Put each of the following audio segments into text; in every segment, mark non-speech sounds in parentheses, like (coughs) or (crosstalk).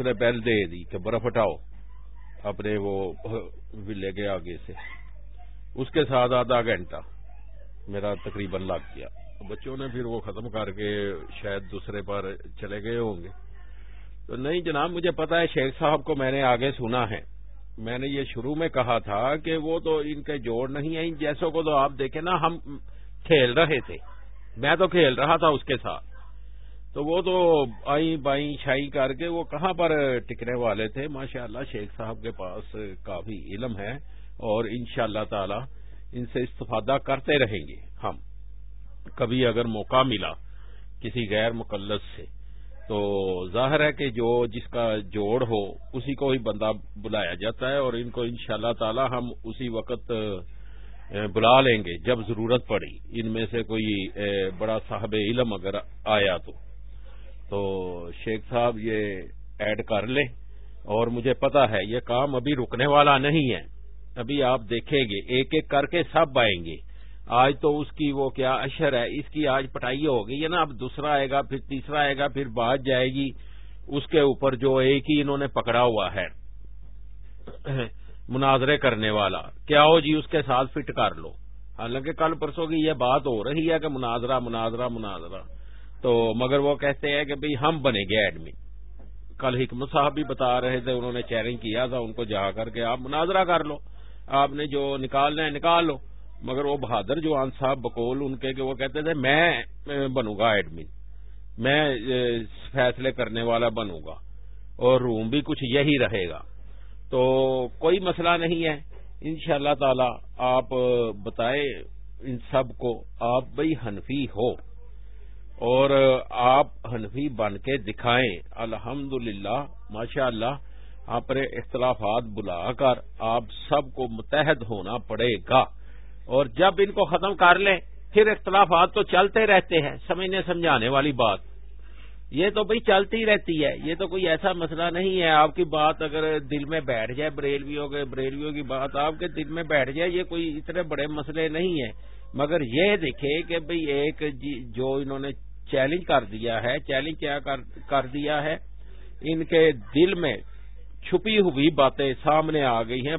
اس نے بیل دے دی کہ برف ہٹاؤ اپنے وہ ولے کے آگے سے۔ اس کے ساتھ آدھا گھنٹہ میرا تقریباً لگ گیا۔ بچوں نے پھر وہ ختم کر کے شاید دوسرے پر چلے گئے ہوں گے۔ تو نہیں جناب، مجھے پتا ہے شیخ صاحب کو میں نے آگے سنا ہے۔ میں نے یہ شروع میں کہا تھا کہ وہ تو ان کے جوڑ نہیں ہیں جیسوں کو تو آپ دیکھیں نا، ہم کھیل رہے تھے۔ میں تو کھیل رہا تھا اس کے ساتھ۔ تو وہ تو آئی بائی چھائی کر کے وہ کہاں پر ٹکنے والے تھے؟ ماشاء اللہ شیخ صاحب کے پاس کافی علم ہے اور ان شاء اللہ تعالی ان سے استفادہ کرتے رہیں گے ہم۔ کبھی اگر موقع ملا کسی غیر مقلص سے، تو ظاہر ہے کہ جو جس کا جوڑ ہو، اسی کو ہی بندہ بلایا جاتا ہے اور ان کو ان شاء اللہ تعالی ہم اسی وقت بلا لیں گے جب ضرورت پڑی۔ ان میں سے کوئی بڑا صاحب علم اگر آیا تو۔ تو شیخ صاحب یہ ایڈ کر لیں اور مجھے پتا ہے یہ کام ابھی رکنے والا نہیں ہے۔ ابھی آپ دیکھیں گے، ایک ایک کر کے سب آئیں گے۔ آج تو اس کی وہ کیا اشر ہے، اس کی آج پٹائی ہو گئی ہے نا اب دوسرا آئے گا، پھر تیسرا آئے گا، پھر بات جائے گی۔ اس کے اوپر جو ایک ہی انہوں نے پکڑا ہوا ہے، مناظرے کرنے والا۔ کیا ہو جی اس کے ساتھ فٹ کر لو۔ حالانکہ کل پرسوں کی یہ بات ہو رہی ہے کہ مناظرہ مناظرہ مناظرہ۔ تو مگر وہ کہتے ہیں کہ بھئی ہم بنے گے ایڈمن کل حکمت صاحب بھی بتا رہے تھے، انہوں نے چیلنج کیا تھا، ان کو جا کر کے آپ مناظرہ کر لو۔ آپ نے جو نکالنا ہے نکال لو۔ مگر وہ بہادر جو آن صاحب بکول ان کے کہ وہ کہتے تھے، میں بنوں گا ایڈمن میں فیصلے کرنے والا بنوں گا۔ اور روم بھی کچھ یہی رہے گا۔ تو کوئی مسئلہ نہیں ہے۔ ان شاء اللہ تعالی آپ بتائیں ان سب کو آپ بھائی حنفی ہو۔ اور آپ حنفی بن کے دکھائیں۔ الحمد للہ ماشاء اللہ آپ اختلافات بلا کر آپ سب کو متحد ہونا پڑے گا۔ اور جب ان کو ختم کر لیں، پھر اختلافات تو چلتے رہتے ہیں، سمجھنے سمجھانے والی بات۔ یہ تو بھائی چلتی رہتی ہے، یہ تو کوئی ایسا مسئلہ نہیں ہے۔ آپ کی بات اگر دل میں بیٹھ جائے، بریلویوں کے، بریلویوں کی بات آپ کے دل میں بیٹھ جائے، یہ کوئی اتنے بڑے مسئلے نہیں ہیں۔ مگر یہ دیکھے کہ بھئی ایک جی، جو انہوں نے چیلنج کر دیا ہے۔ چیلنج کیا کر دیا ہے؟ ان کے دل میں چھپی ہوئی باتیں سامنے آ گئی ہیں۔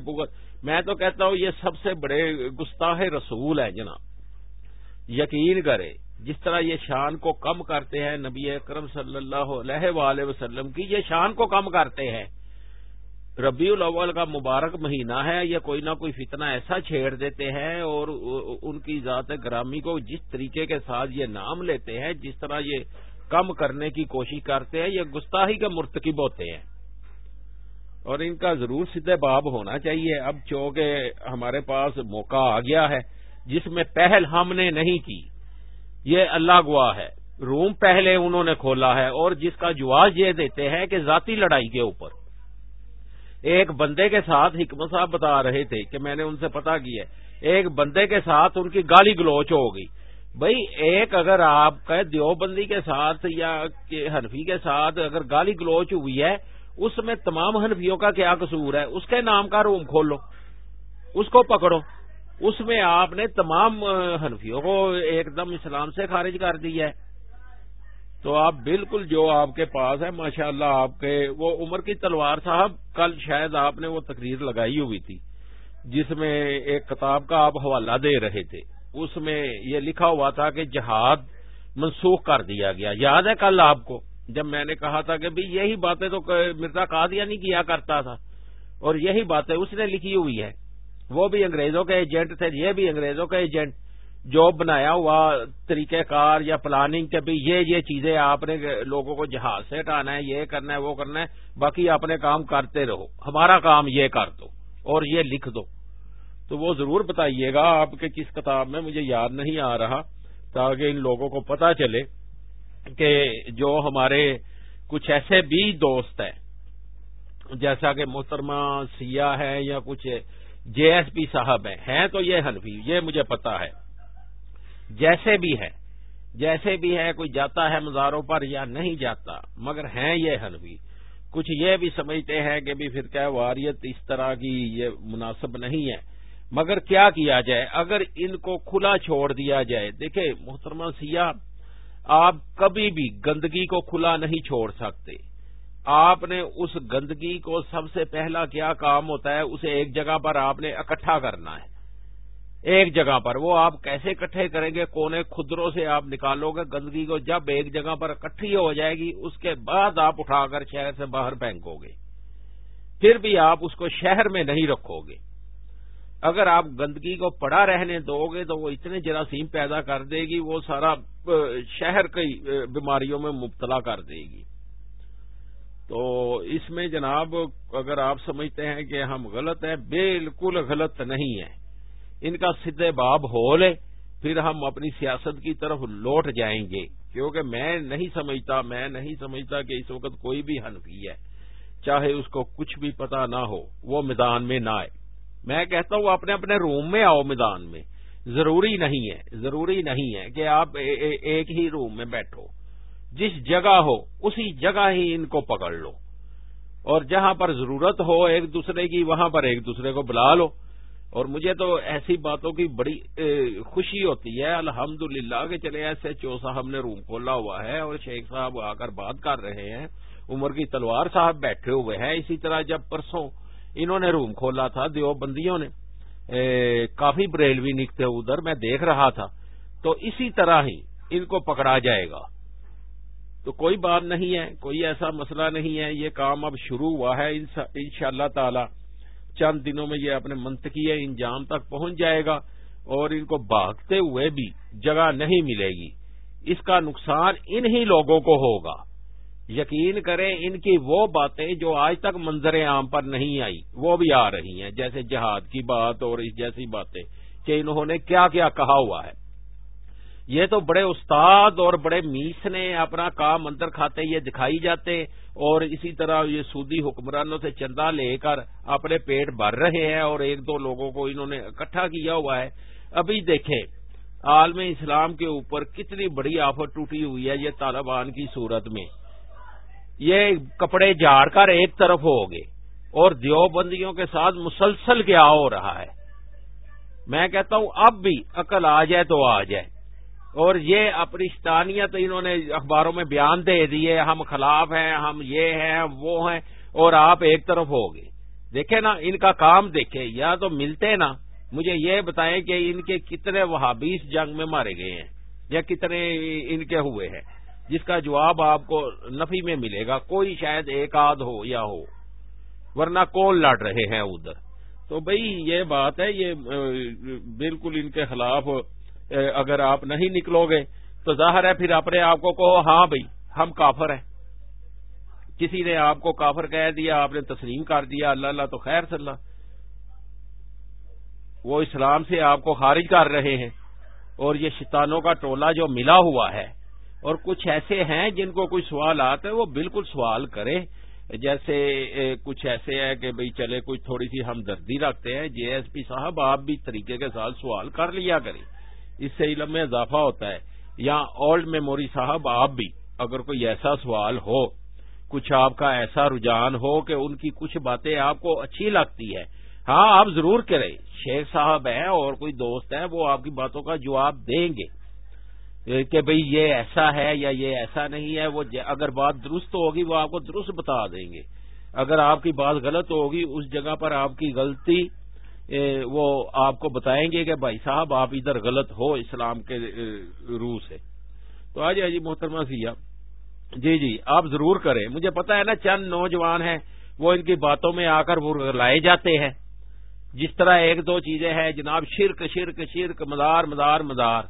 میں تو کہتا ہوں، یہ سب سے بڑے گستاح رسول ہیں جناب۔ یقین کرے، جس طرح یہ شان کو کم کرتے ہیں نبی اکرم صلی اللہ علیہ وآلہ وسلم کی، یہ شان کو کم کرتے ہیں۔ ربیع الاول کا مبارک مہینہ ہے یا کوئی نہ کوئی فتنہ ایسا چھیڑ دیتے ہیں اور ان کی ذات گرامی کو جس طریقے کے ساتھ یہ نام لیتے ہیں، جس طرح یہ کم کرنے کی کوشش کرتے ہیں، یہ گستاحی کے مرتکب ہوتے ہیں۔ اور ان کا ضرور سیدھے باب ہونا چاہیے۔ اب چونکہ ہمارے پاس موقع آ گیا ہے، جس میں پہل ہم نے نہیں کی، یہ اللہ گواہ ہے۔ روم پہلے انہوں نے کھولا ہے اور جس کا جواز یہ دیتے ہیں کہ ذاتی لڑائی کے اوپر۔ ایک بندے کے ساتھ حکمت صاحب بتا رہے تھے کہ میں نے ان سے پتا کیا ایک بندے کے ساتھ ان کی گالی گلوچ ہو گئی۔ بھائی، ایک اگر آپ کا دیوبندی کے ساتھ یا حنفی کے ساتھ اگر گالی گلوچ ہوئی ہے، اس میں تمام حنفیوں کا کیا قصور ہے؟ اس کے نام کا روم کھولو، اس کو پکڑو۔ اس میں آپ نے تمام حنفیوں کو ایک دم اسلام سے خارج کر دیا ہے۔ تو آپ بالکل جو آپ کے پاس ہے ماشاء اللہ آپ کے، وہ عمر کی تلوار صاحب، کل شاید آپ نے وہ تقریر لگائی ہوئی تھی، جس میں ایک کتاب کا آپ حوالہ دے رہے تھے۔ اس میں یہ لکھا ہوا تھا کہ جہاد منسوخ کر دیا گیا۔ یاد ہے کل آپ کو، جب میں نے کہا تھا کہ بھئی یہی باتیں تو مرزا قادیہ نہیں کیا کرتا تھا، اور یہی باتیں اس نے لکھی ہوئی ہے وہ بھی انگریزوں کے ایجنٹ تھے، یہ بھی انگریزوں کے ایجنٹ۔ جو بنایا ہوا طریقہ کار یا پلاننگ کے بھی یہ یہ چیزیں آپ نے لوگوں کو جہاز سے ہٹانا ہے، یہ کرنا ہے، وہ کرنا ہے، باقی اپنے کام کرتے رہو۔ ہمارا کام یہ کر دو اور یہ لکھ دو۔ تو وہ ضرور بتائیے گا آپ کے کس کتاب میں مجھے یاد نہیں آ رہا، تاکہ ان لوگوں کو پتا چلے کہ جو ہمارے کچھ ایسے بھی دوست ہیں، جیسا کہ محترمہ سیاہ ہے یا کچھ جے ایس پی صاحب ہیں ہیں تو یہ حنفی، یہ مجھے پتا ہے۔ جیسے بھی ہے، جیسے بھی ہے، کوئی جاتا ہے مزاروں پر یا نہیں جاتا، مگر ہیں یہ حنفی۔ کچھ یہ بھی سمجھتے ہیں کہ بھی پھر کیا واریت اس طرح کی یہ مناسب نہیں ہے۔ مگر کیا کیا جائے؟ اگر ان کو کھلا چھوڑ دیا جائے، دیکھیں محترمہ سیاہ آپ کبھی بھی گندگی کو کھلا نہیں چھوڑ سکتے۔ آپ نے اس گندگی کو سب سے پہلا کیا کام ہوتا ہے، اسے ایک جگہ پر آپ نے اکٹھا کرنا ہے۔ ایک جگہ پر۔ وہ آپ کیسے اکٹھے کریں گے؟ کونے خدروں سے آپ نکالو گے؟ گندگی کو جب ایک جگہ پر اکٹھی ہو جائے گی، اس کے بعد آپ اٹھا کر شہر سے باہر پھینکو گے۔ پھر بھی آپ اس کو شہر میں نہیں رکھو گے۔ اگر آپ گندگی کو پڑا رہنے دو گے تو وہ اتنے جراثیم پیدا کر دے گی، وہ سارا شہر کی بیماریوں میں مبتلا کر دے گی۔ تو اس میں جناب اگر آپ سمجھتے ہیں کہ ہم غلط ہیں، بالکل غلط نہیں ہیں۔ ان کا سدھے باب ہو لے پھر ہم اپنی سیاست کی طرف لوٹ جائیں گے۔ کیونکہ میں نہیں سمجھتا، میں نہیں سمجھتا کہ اس وقت کوئی بھی حنفی ہے۔ چاہے اس کو کچھ بھی پتا نہ ہو، وہ میدان میں نہ آئے۔ میں کہتا ہوں، اپنے اپنے روم میں آؤ میدان میں۔ ضروری نہیں ہے، ضروری نہیں ہے کہ آپ ایک ہی روم میں بیٹھو۔ جس جگہ ہو، اسی جگہ ہی ان کو پکڑ لو۔ اور جہاں پر ضرورت ہو، ایک دوسرے کی، وہاں پر ایک دوسرے کو بلا لو۔ اور مجھے تو ایسی باتوں کی بڑی خوشی ہوتی ہے الحمد للہ کہ چلے ایسے چو صاحب نے روم کھولا ہوا ہے اور شیخ صاحب آ کر بات کر رہے ہیں۔ عمر کی تلوار صاحب بیٹھے ہوئے ہیں۔ اسی طرح جب پرسوں انہوں نے روم کھولا تھا دیو بندیوں نے کافی بریلوی نکتے ادھر، میں دیکھ رہا تھا۔ تو اسی طرح ہی ان کو پکڑا جائے گا۔ تو کوئی بات نہیں ہے، کوئی ایسا مسئلہ نہیں ہے۔ یہ کام اب شروع ہوا ہے۔ ان شاء اللہ تعالی چند دنوں میں یہ اپنے منطقی انجام تک پہنچ جائے گا اور ان کو بھاگتے ہوئے بھی جگہ نہیں ملے گی۔ اس کا نقصان انہی لوگوں کو ہوگا۔ یقین کریں ان کی وہ باتیں جو آج تک منظر عام پر نہیں آئی، وہ بھی آ رہی ہیں، جیسے جہاد کی بات اور اس جیسی باتیں کہ انہوں نے کیا کیا کہا ہوا ہے۔ یہ تو بڑے استاد اور بڑے میس نے اپنا کام اندر کھاتے یہ دکھائی جاتے اور اسی طرح یہ سودی حکمرانوں سے چندہ لے کر اپنے پیٹ بھر رہے ہیں اور ایک دو لوگوں کو انہوں نے اکٹھا کیا ہوا ہے۔ ابھی دیکھیں، عالم اسلام کے اوپر کتنی بڑی آفت ٹوٹی ہوئی ہے یہ طالبان کی صورت میں۔ یہ کپڑے جاڑ کر ایک طرف ہو گئے اور دیوبندیوں کے ساتھ مسلسل کیا ہو رہا ہے۔ میں کہتا ہوں، اب بھی عقل آ جائے تو آ جائے۔ اور یہ اپنی شتانیت انہوں نے اخباروں میں بیان دے دیے ہم خلاف ہیں، ہم یہ ہیں وہ ہیں، اور آپ ایک طرف ہو گئے۔ دیکھیں نا، ان کا کام دیکھیں، یا تو ملتے نا، مجھے یہ بتائیں کہ ان کے کتنے وہابیس جنگ میں مارے گئے ہیں، یا کتنے ان کے ہوئے ہیں، جس کا جواب آپ کو نفی میں ملے گا، کوئی شاید ایک آدھ ہو یا ہو، ورنہ کون لڑ رہے ہیں ادھر؟ تو بھئی یہ بات ہے، یہ بالکل ان کے خلاف اگر آپ نہیں نکلو گے، تو ظاہر ہے پھر اپنے آپ کو کہو ہاں بھائی، ہم کافر ہیں۔ کسی نے آپ کو کافر کہہ دیا، آپ نے تسلیم کر دیا، اللہ اللہ تو خیر صلی اللہ۔ وہ اسلام سے آپ کو خارج کر رہے ہیں۔ اور یہ شیطانوں کا ٹولہ جو ملا ہوا ہے۔ اور کچھ ایسے ہیں جن کو کوئی سوال آتا ہے وہ بالکل سوال کرے۔ جیسے کچھ ایسے ہے کہ بھئی چلے، کچھ تھوڑی سی ہمدردی رکھتے ہیں۔ جے ایس پی صاحب، آپ بھی طریقے کے ساتھ سوال کر لیا کریں۔ اس سے علم میں اضافہ ہوتا ہے، یا اولڈ میموری صاحب، آپ بھی، اگر کوئی ایسا سوال ہو، کچھ آپ کا ایسا رجحان ہو کہ ان کی کچھ باتیں آپ کو اچھی لگتی ہے ہاں آپ ضرور کریں۔ شیخ صاحب ہیں اور کوئی دوست ہے وہ آپ کی باتوں کا جواب دیں گے۔ کہ بھئی یہ ایسا ہے یا یہ ایسا نہیں ہے، وہ اگر بات درست ہوگی، وہ آپ کو درست بتا دیں گے۔ اگر آپ کی بات غلط ہوگی، اس جگہ پر آپ کی غلطی وہ آپ کو بتائیں گے کہ بھائی صاحب، آپ ادھر غلط ہو اسلام کے روح سے۔ تو آج جی محترمہ سیا جی جی آپ ضرور کریں۔ مجھے پتا ہے نا، چند نوجوان ہیں، وہ ان کی باتوں میں آ کر وہ لائے جاتے ہیں۔ جس طرح ایک دو چیزیں ہیں، جناب، شرک شرک شرک مدار مدار مدار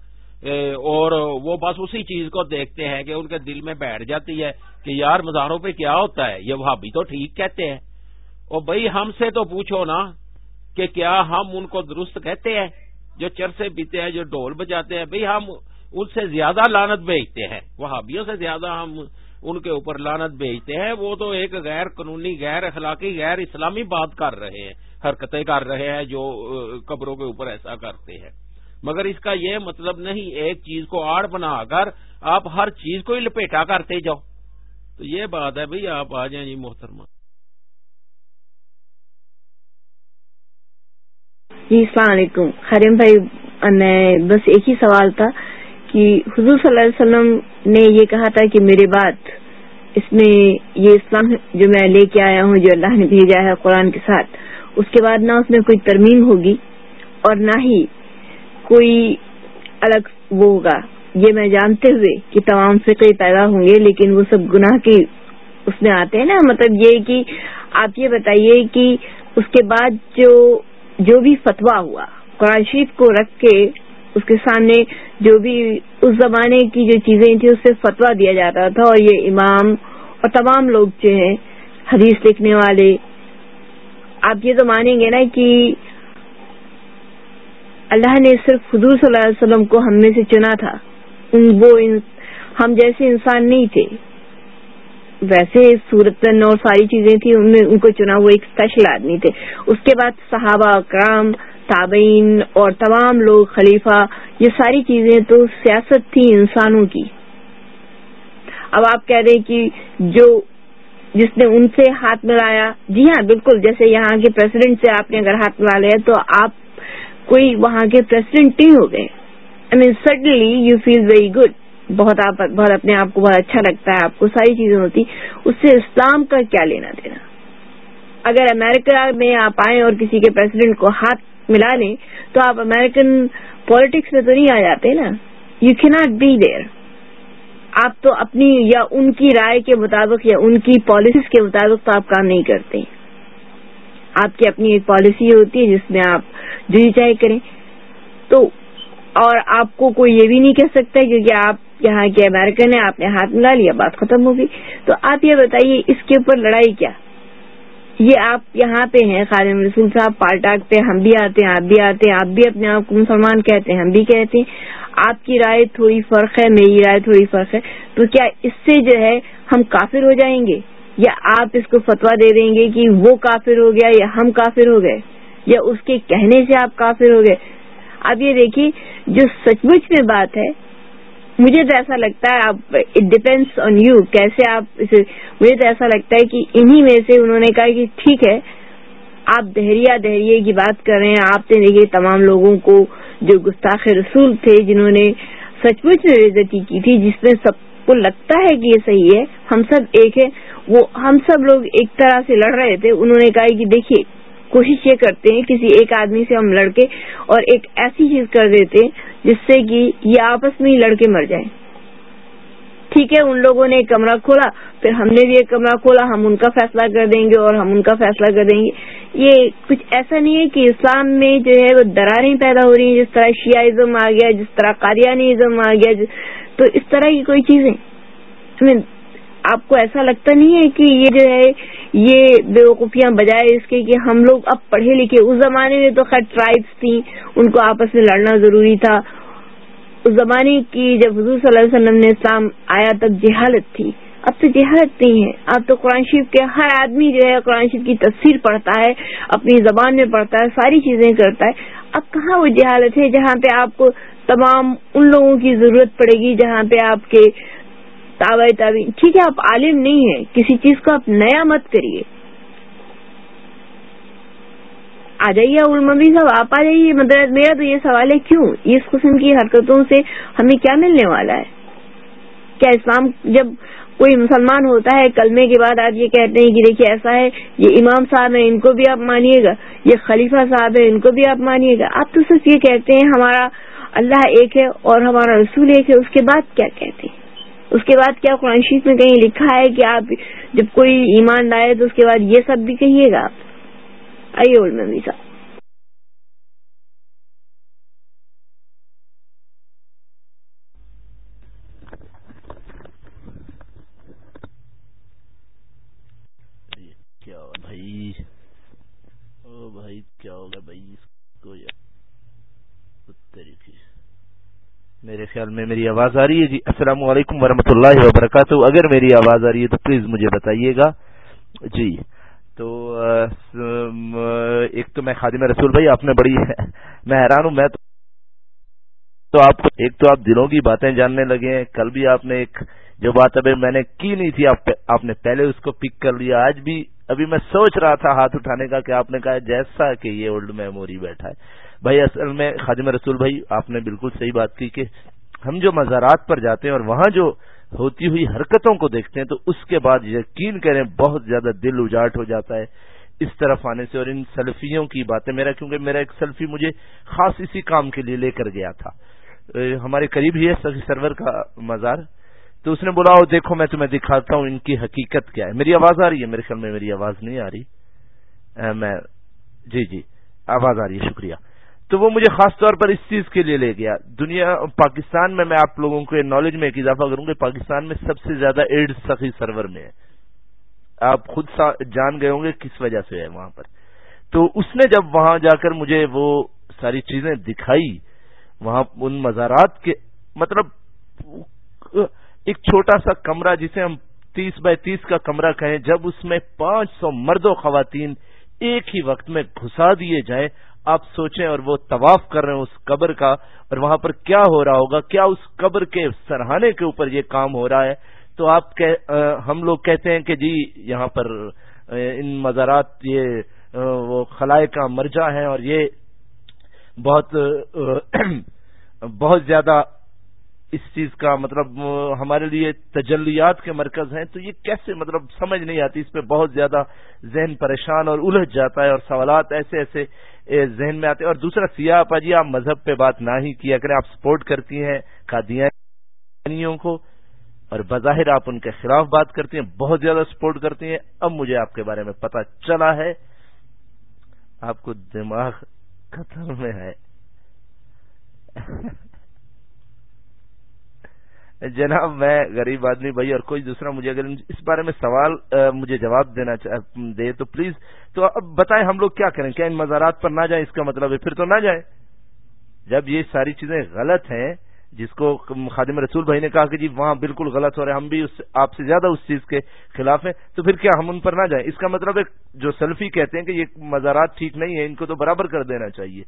اور وہ بس اسی چیز کو دیکھتے ہیں کہ ان کے دل میں بیٹھ جاتی ہے کہ یار، مزاروں پہ کیا ہوتا ہے؟ یہ بھابھی تو ٹھیک کہتے ہیں۔ اور بھائی، ہم سے تو پوچھو نا۔ کہ کیا ہم ان کو درست کہتے ہیں؟ جو چرسے پیتے ہیں، جو ڈھول بجاتے ہیں، بھئی ہم ان سے زیادہ لانت بھیجتے ہیں۔ وہابیوں سے زیادہ ہم ان کے اوپر لانت بھیجتے ہیں۔ وہ تو ایک غیر قانونی، غیر اخلاقی، غیر اسلامی بات کر رہے ہیں۔ حرکتیں کر رہے ہیں جو قبروں کے اوپر ایسا کرتے ہیں۔ مگر اس کا یہ مطلب نہیں، ایک چیز کو آڑ بنا کر آپ ہر چیز کو ہی لپیٹا کرتے جاؤ۔ تو یہ بات ہے بھئی آپ آ جائیں جی محترمہ۔ جی السلام علیکم۔ خریم بھائی، میں بس ایک ہی سوال تھا کہ حضور صلی اللہ علیہ وسلم نے یہ کہا تھا کہ میرے بعد اس میں یہ اسلام جو میں لے کے آیا ہوں، جو اللہ نے بھیجا ہے قرآن کے ساتھ، اس کے بعد نہ اس میں کوئی ترمیم ہوگی اور نہ ہی کوئی الگ وہ ہوگا۔ یہ میں جانتے ہوئے کہ تمام فقے پیدا ہوں گے، لیکن وہ سب گناہ کے اس میں آتے ہیں نا۔ مطلب یہ کہ آپ یہ بتائیے کہ اس کے بعد جو جو بھی فتوا ہوا، قرآن شریف کو رکھ کے اس کے سامنے جو بھی اس زمانے کی جو چیزیں تھیں، اس سے فتوا دیا جاتا تھا اور یہ امام اور تمام لوگ جو ہیں، حدیث لکھنے والے، آپ یہ تو مانیں گے نا کہ اللہ نے صرف حضور صلی اللہ علیہ وسلم کو ہم میں سے چنا تھا۔ وہ ہم جیسے انسان نہیں تھے۔ ویسے صورت اور ساری چیزیں تھیں، ان میں ان کو چنا وہ ایک اسپیشل آدمی تھے۔ اس کے بعد صحابہ کرام تابعین اور تمام لوگ، خلیفہ، یہ ساری چیزیں تو سیاست تھی انسانوں کی۔ اب آپ کہہ رہے کہ جو جس نے ان سے ہاتھ ملایا جی ہاں بالکل، جیسے یہاں کے پریسیڈنٹ سے آپ نے اگر ہاتھ ملا لیا تو آپ کوئی وہاں کے پریسیڈنٹ نہیں ہو گئے۔ I mean suddenly you feel very good بہت آپ بہت اپنے آپ کو بہت اچھا لگتا ہے، آپ کو ساری چیزیں ہوتی، اس سے اسلام کا کیا لینا دینا؟ اگر امریکہ میں آپ آئیں اور کسی کے پریسیڈنٹ کو ہاتھ ملا لیں، تو آپ امیرکن پالیٹکس میں تو نہیں آ جاتے نا؟ یو کی ناٹ بی دیر آپ تو اپنی یا ان کی رائے کے مطابق یا ان کی پالیسیز کے مطابق تو آپ کام نہیں کرتے۔ آپ کی اپنی ایک پالیسی ہوتی ہے جس میں آپ جو چاہے کریں۔ تو اور آپ کو کوئی یہ بھی نہیں کہہ سکتا کیونکہ آپ یہاں کے امیرکن ہیں، آپ نے ہاتھ ملا لیا، بات ختم ہوگی تو آپ یہ بتائیے، اس کے اوپر لڑائی کیا؟ یہ آپ یہاں پہ ہیں خالم رسول صاحب پالٹاک پہ، ہم بھی آتے ہیں، آپ بھی آتے ہیں، آپ بھی اپنے آپ کو مسلمان کہتے ہیں، ہم بھی کہتے ہیں۔ آپ کی رائے تھوڑی فرق ہے، میری رائے تھوڑی فرق ہے۔ تو کیا اس سے جو ہے ہم کافر ہو جائیں گے؟ یا آپ اس کو فتوا دے دیں گے کہ وہ کافر ہو گیا یا ہم کافر ہو گئے؟ یا اس کے کہنے سے آپ کافر ہو گئے؟ اب یہ دیکھیے، جو سچ مچ میں بات ہے، مجھے تو ایسا لگتا ہے، آپ اٹ ڈپینڈس آن یو کیسے آپ اسے، مجھے تو ایسا لگتا ہے کہ انہی میں سے انہوں نے کہا کہ ٹھیک ہے، آپ دہریا دہریے کی بات کر رہے ہیں، آپ نے دیکھیے تمام لوگوں کو جو گستاخ رسول تھے، جنہوں نے سچ مچ میں بےزتی کی تھی، جس میں سب کو لگتا ہے کہ یہ صحیح ہے، ہم سب ایک ہے وہ، ہم سب لوگ ایک طرح سے لڑ رہے تھے، انہوں نے کہا کہ دیکھیے کوشش یہ کرتے ہیں کسی ایک آدمی سے ہم لڑکے اور ایک ایسی چیز کر دیتے جس سے کہ یہ آپس میں ہی لڑکے مر جائیں۔ ٹھیک ہے، ان لوگوں نے ایک کمرہ کھولا، پھر ہم نے بھی ایک کمرہ کھولا، ہم ان کا فیصلہ کر دیں گے اور ہم ان کا فیصلہ کر دیں گے۔ یہ کچھ ایسا نہیں ہے کہ اسلام میں جو ہے وہ دراریں پیدا ہو رہی ہیں، جس طرح شیعزم آ گیا، جس طرح قادیانیزم آ گیا تو اس طرح کی کوئی چیزیں؟ آپ کو ایسا لگتا نہیں ہے کہ یہ جو ہے، یہ بے وقوفیاں بجائے اس کے کہ ہم لوگ اب پڑھے لکھے، اس زمانے میں تو خیر ٹرائبس تھیں، ان کو آپس میں لڑنا ضروری تھا۔ اس زمانے کی جب حضور صلی اللہ علیہ وسلم نے اسلام آیا تب جہالت تھی۔ اب تو جہالت نہیں ہے۔ اب تو قرآن شریف کے ہر آدمی جو ہے قرآن شریف کی تفسیر پڑھتا ہے، اپنی زبان میں پڑھتا ہے، ساری چیزیں کرتا ہے۔ اب کہاں وہ جہالت ہے جہاں پہ آپ کو تمام ان لوگوں کی ضرورت پڑے گی، جہاں پہ آپ کے تابع تابع ٹھیک ہے، آپ عالم نہیں ہیں، کسی چیز کو آپ نیا مت کریے۔ آ جائیے علمبی صاحب، آپ آ جائیے۔ مطلب میرا تو یہ سوال ہے، کیوں؟ اس قسم کی حرکتوں سے ہمیں کیا ملنے والا ہے؟ کیا اسلام جب کوئی مسلمان ہوتا ہے، کلمے کے بعد آپ یہ کہتے ہیں کہ دیکھیے ایسا ہے، یہ امام صاحب ہیں، ان کو بھی آپ مانیے گا۔ یہ خلیفہ صاحب ہیں، ان کو بھی آپ مانیے گا۔ آپ تو صرف یہ کہتے ہیں، ہمارا اللہ ایک ہے اور ہمارا رسول ایک ہے، اس کے بعد کیا کہتے ہیں؟ اس کے بعد کیا قرآن شریف میں کہیں لکھا ہے کہ آپ جب کوئی ایمان لائے تو اس کے بعد یہ سب بھی کہیے گا آپ۔ آئیے علم صاحب کیا ہوگا بھائی کو میرے خیال میں میری آواز آ رہی ہے جی۔ السلام علیکم ورحمۃ اللہ وبرکاتہ۔ اگر میری آواز آ رہی ہے تو پلیز مجھے بتائیے گا۔ جی۔ تو ایک تو میں خادم رسول بھائی، آپ نے بڑی (laughs) میں حیران ہوں، میں تو آپ ایک تو آپ دلوں کی باتیں جاننے لگے ہیں۔ کل بھی آپ نے ایک، جو بات ابھی میں نے کی نہیں تھی، آپ نے پہلے اس کو پک کر لیا۔ آج بھی، ابھی میں سوچ رہا تھا ہاتھ اٹھانے کا کہ آپ نے کہا جیسا کہ یہ اولڈ میموری بیٹھا ہے۔ بھائی، اصل میں خادم رسول بھائی، آپ نے بالکل صحیح بات کی کہ ہم جو مزارات پر جاتے ہیں اور وہاں جو ہوتی ہوئی حرکتوں کو دیکھتے ہیں، تو اس کے بعد یقین کریں بہت زیادہ دل اجاٹ ہو جاتا ہے اس طرف آنے سے اور ان سلفیوں کی باتیں۔ میرا، کیونکہ میرا ایک سلفی مجھے خاص اسی کام کے لیے لے کر گیا تھا۔ ہمارے قریب ہی ہے سرور کا مزار۔ تو اس نے بولا دیکھو، میں تمہیں دکھاتا ہوں ان کی حقیقت کیا ہے۔ میری آواز آ رہی ہے، میرے خیال میں میری آواز نہیں آ رہی۔ میں جی جی آواز آ رہی ہے، شکریہ۔ تو وہ مجھے خاص طور پر اس چیز کے لیے لے گیا۔ دنیا، پاکستان میں میں آپ لوگوں کو نالج میں ایک اضافہ کروں گا پاکستان میں سب سے زیادہ ایڈز سخی سرور میں ہے۔ آپ خود جان گئے ہوں گے کس وجہ سے ہے وہاں پر۔ تو اس نے جب وہاں جا کر مجھے وہ ساری چیزیں دکھائی، وہاں ان مزارات کے مطلب ایک چھوٹا سا کمرہ جسے ہم تیس بائی تیس کا کمرہ کہیں، جب اس میں پانچ سو مرد و خواتین ایک ہی وقت میں گھسا دیے جائیں آپ سوچیں اور وہ طواف کر رہے ہیں اس قبر کا اور وہاں پر کیا ہو رہا ہوگا؟ کیا اس قبر کے سرحانے کے اوپر یہ کام ہو رہا ہے؟ تو آپ ہم لوگ کہتے ہیں کہ جی یہاں پر ان مزارات، یہ وہ خلائے کا مرجع ہے اور یہ بہت (clears throat) بہت زیادہ اس چیز کا مطلب ہمارے لیے تجلیات کے مرکز ہیں، تو یہ کیسے مطلب سمجھ نہیں آتی؟ اس پہ بہت زیادہ ذہن پریشان اور الجھ جاتا ہے اور سوالات ایسے ایسے ذہن میں آتے ہیں۔ اور دوسرا سیاہ پا جی آپ مذہب پہ بات نہ ہی کیا کریں آپ سپورٹ کرتی ہیں قادیانیوں کو اور بظاہر آپ ان کے خلاف بات کرتی ہیں، بہت زیادہ سپورٹ کرتی ہیں، اب مجھے آپ کے بارے میں پتا چلا ہے۔ آپ کو دماغ خطر میں ہے۔ (laughs) جناب، میں غریب آدمی بھائی اور کوئی دوسرا، مجھے اگر اس بارے میں سوال مجھے جواب دینا دے تو پلیز۔ تو اب بتائیں ہم لوگ کیا کریں؟ کیا ان مزارات پر نہ جائیں؟ اس کا مطلب ہے پھر تو نہ جائیں۔ جب یہ ساری چیزیں غلط ہیں، جس کو خادم رسول بھائی نے کہا کہ جی وہاں بالکل غلط ہو رہے ہیں، ہم بھی اس، آپ سے زیادہ اس چیز کے خلاف ہیں، تو پھر کیا ہم ان پر نہ جائیں؟ اس کا مطلب ہے جو سیلفی کہتے ہیں کہ یہ مزارات ٹھیک نہیں ہے ان کو تو برابر کر دینا چاہیے۔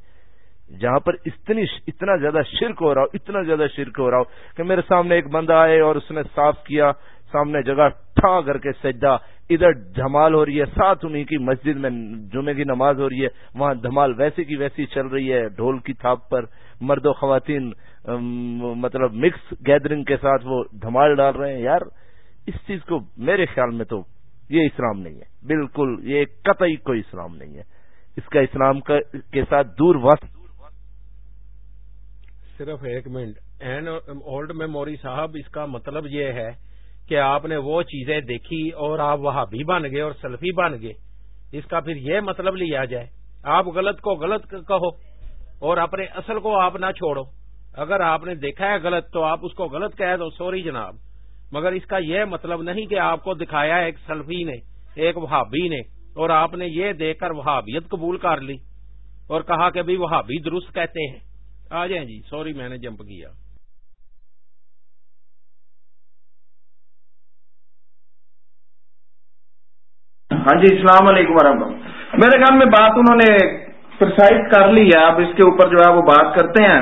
جہاں پر اتنی اتنا زیادہ شرک ہو رہا ہو، اتنا زیادہ شرک ہو رہا ہو کہ میرے سامنے ایک بندہ آئے اور اس نے صاف کیا، سامنے جگہ ٹھا کر کے سجدہ، ادھر دھمال ہو رہی ہے، ساتھ انہیں کی مسجد میں جمعے کی نماز ہو رہی ہے، وہاں دھمال ویسی کی ویسی چل رہی ہے، ڈھول کی تھاپ پر مرد و خواتین مطلب مکس گیدرنگ کے ساتھ وہ دھمال ڈال رہے ہیں۔ یار، اس چیز کو میرے خیال میں تو یہ اسلام نہیں ہے۔ بالکل، یہ قطعی کوئی اسلام نہیں ہے۔ اس کا اسلام کے ساتھ دور وقت صرف ایک منٹ۔ این اولڈ میموری صاحب، اس کا مطلب یہ ہے کہ آپ نے وہ چیزیں دیکھی اور آپ وہاں بھی بن گئے اور سلفی بن گئے۔ اس کا پھر یہ مطلب لیا جائے، آپ غلط کو غلط کہو اور اپنے اصل کو آپ نہ چھوڑو۔ اگر آپ نے دیکھا ہے غلط تو آپ اس کو غلط کہہ دو، سوری جناب۔ مگر اس کا یہ مطلب نہیں کہ آپ کو دکھایا ایک سلفی نے، ایک وہابی نے اور آپ نے یہ دیکھ کر وہابیت قبول کر لی اور کہا کہ بھی وہابی درست کہتے ہیں۔ آ جائیں جی سوری میں نے جمپ کیا۔ ہاں جی السلام علیکم ورحمۃ میرے خیال میں بات انہوں نے پرسائز کر لی ہے۔ اب اس کے اوپر جو ہے وہ بات کرتے ہیں۔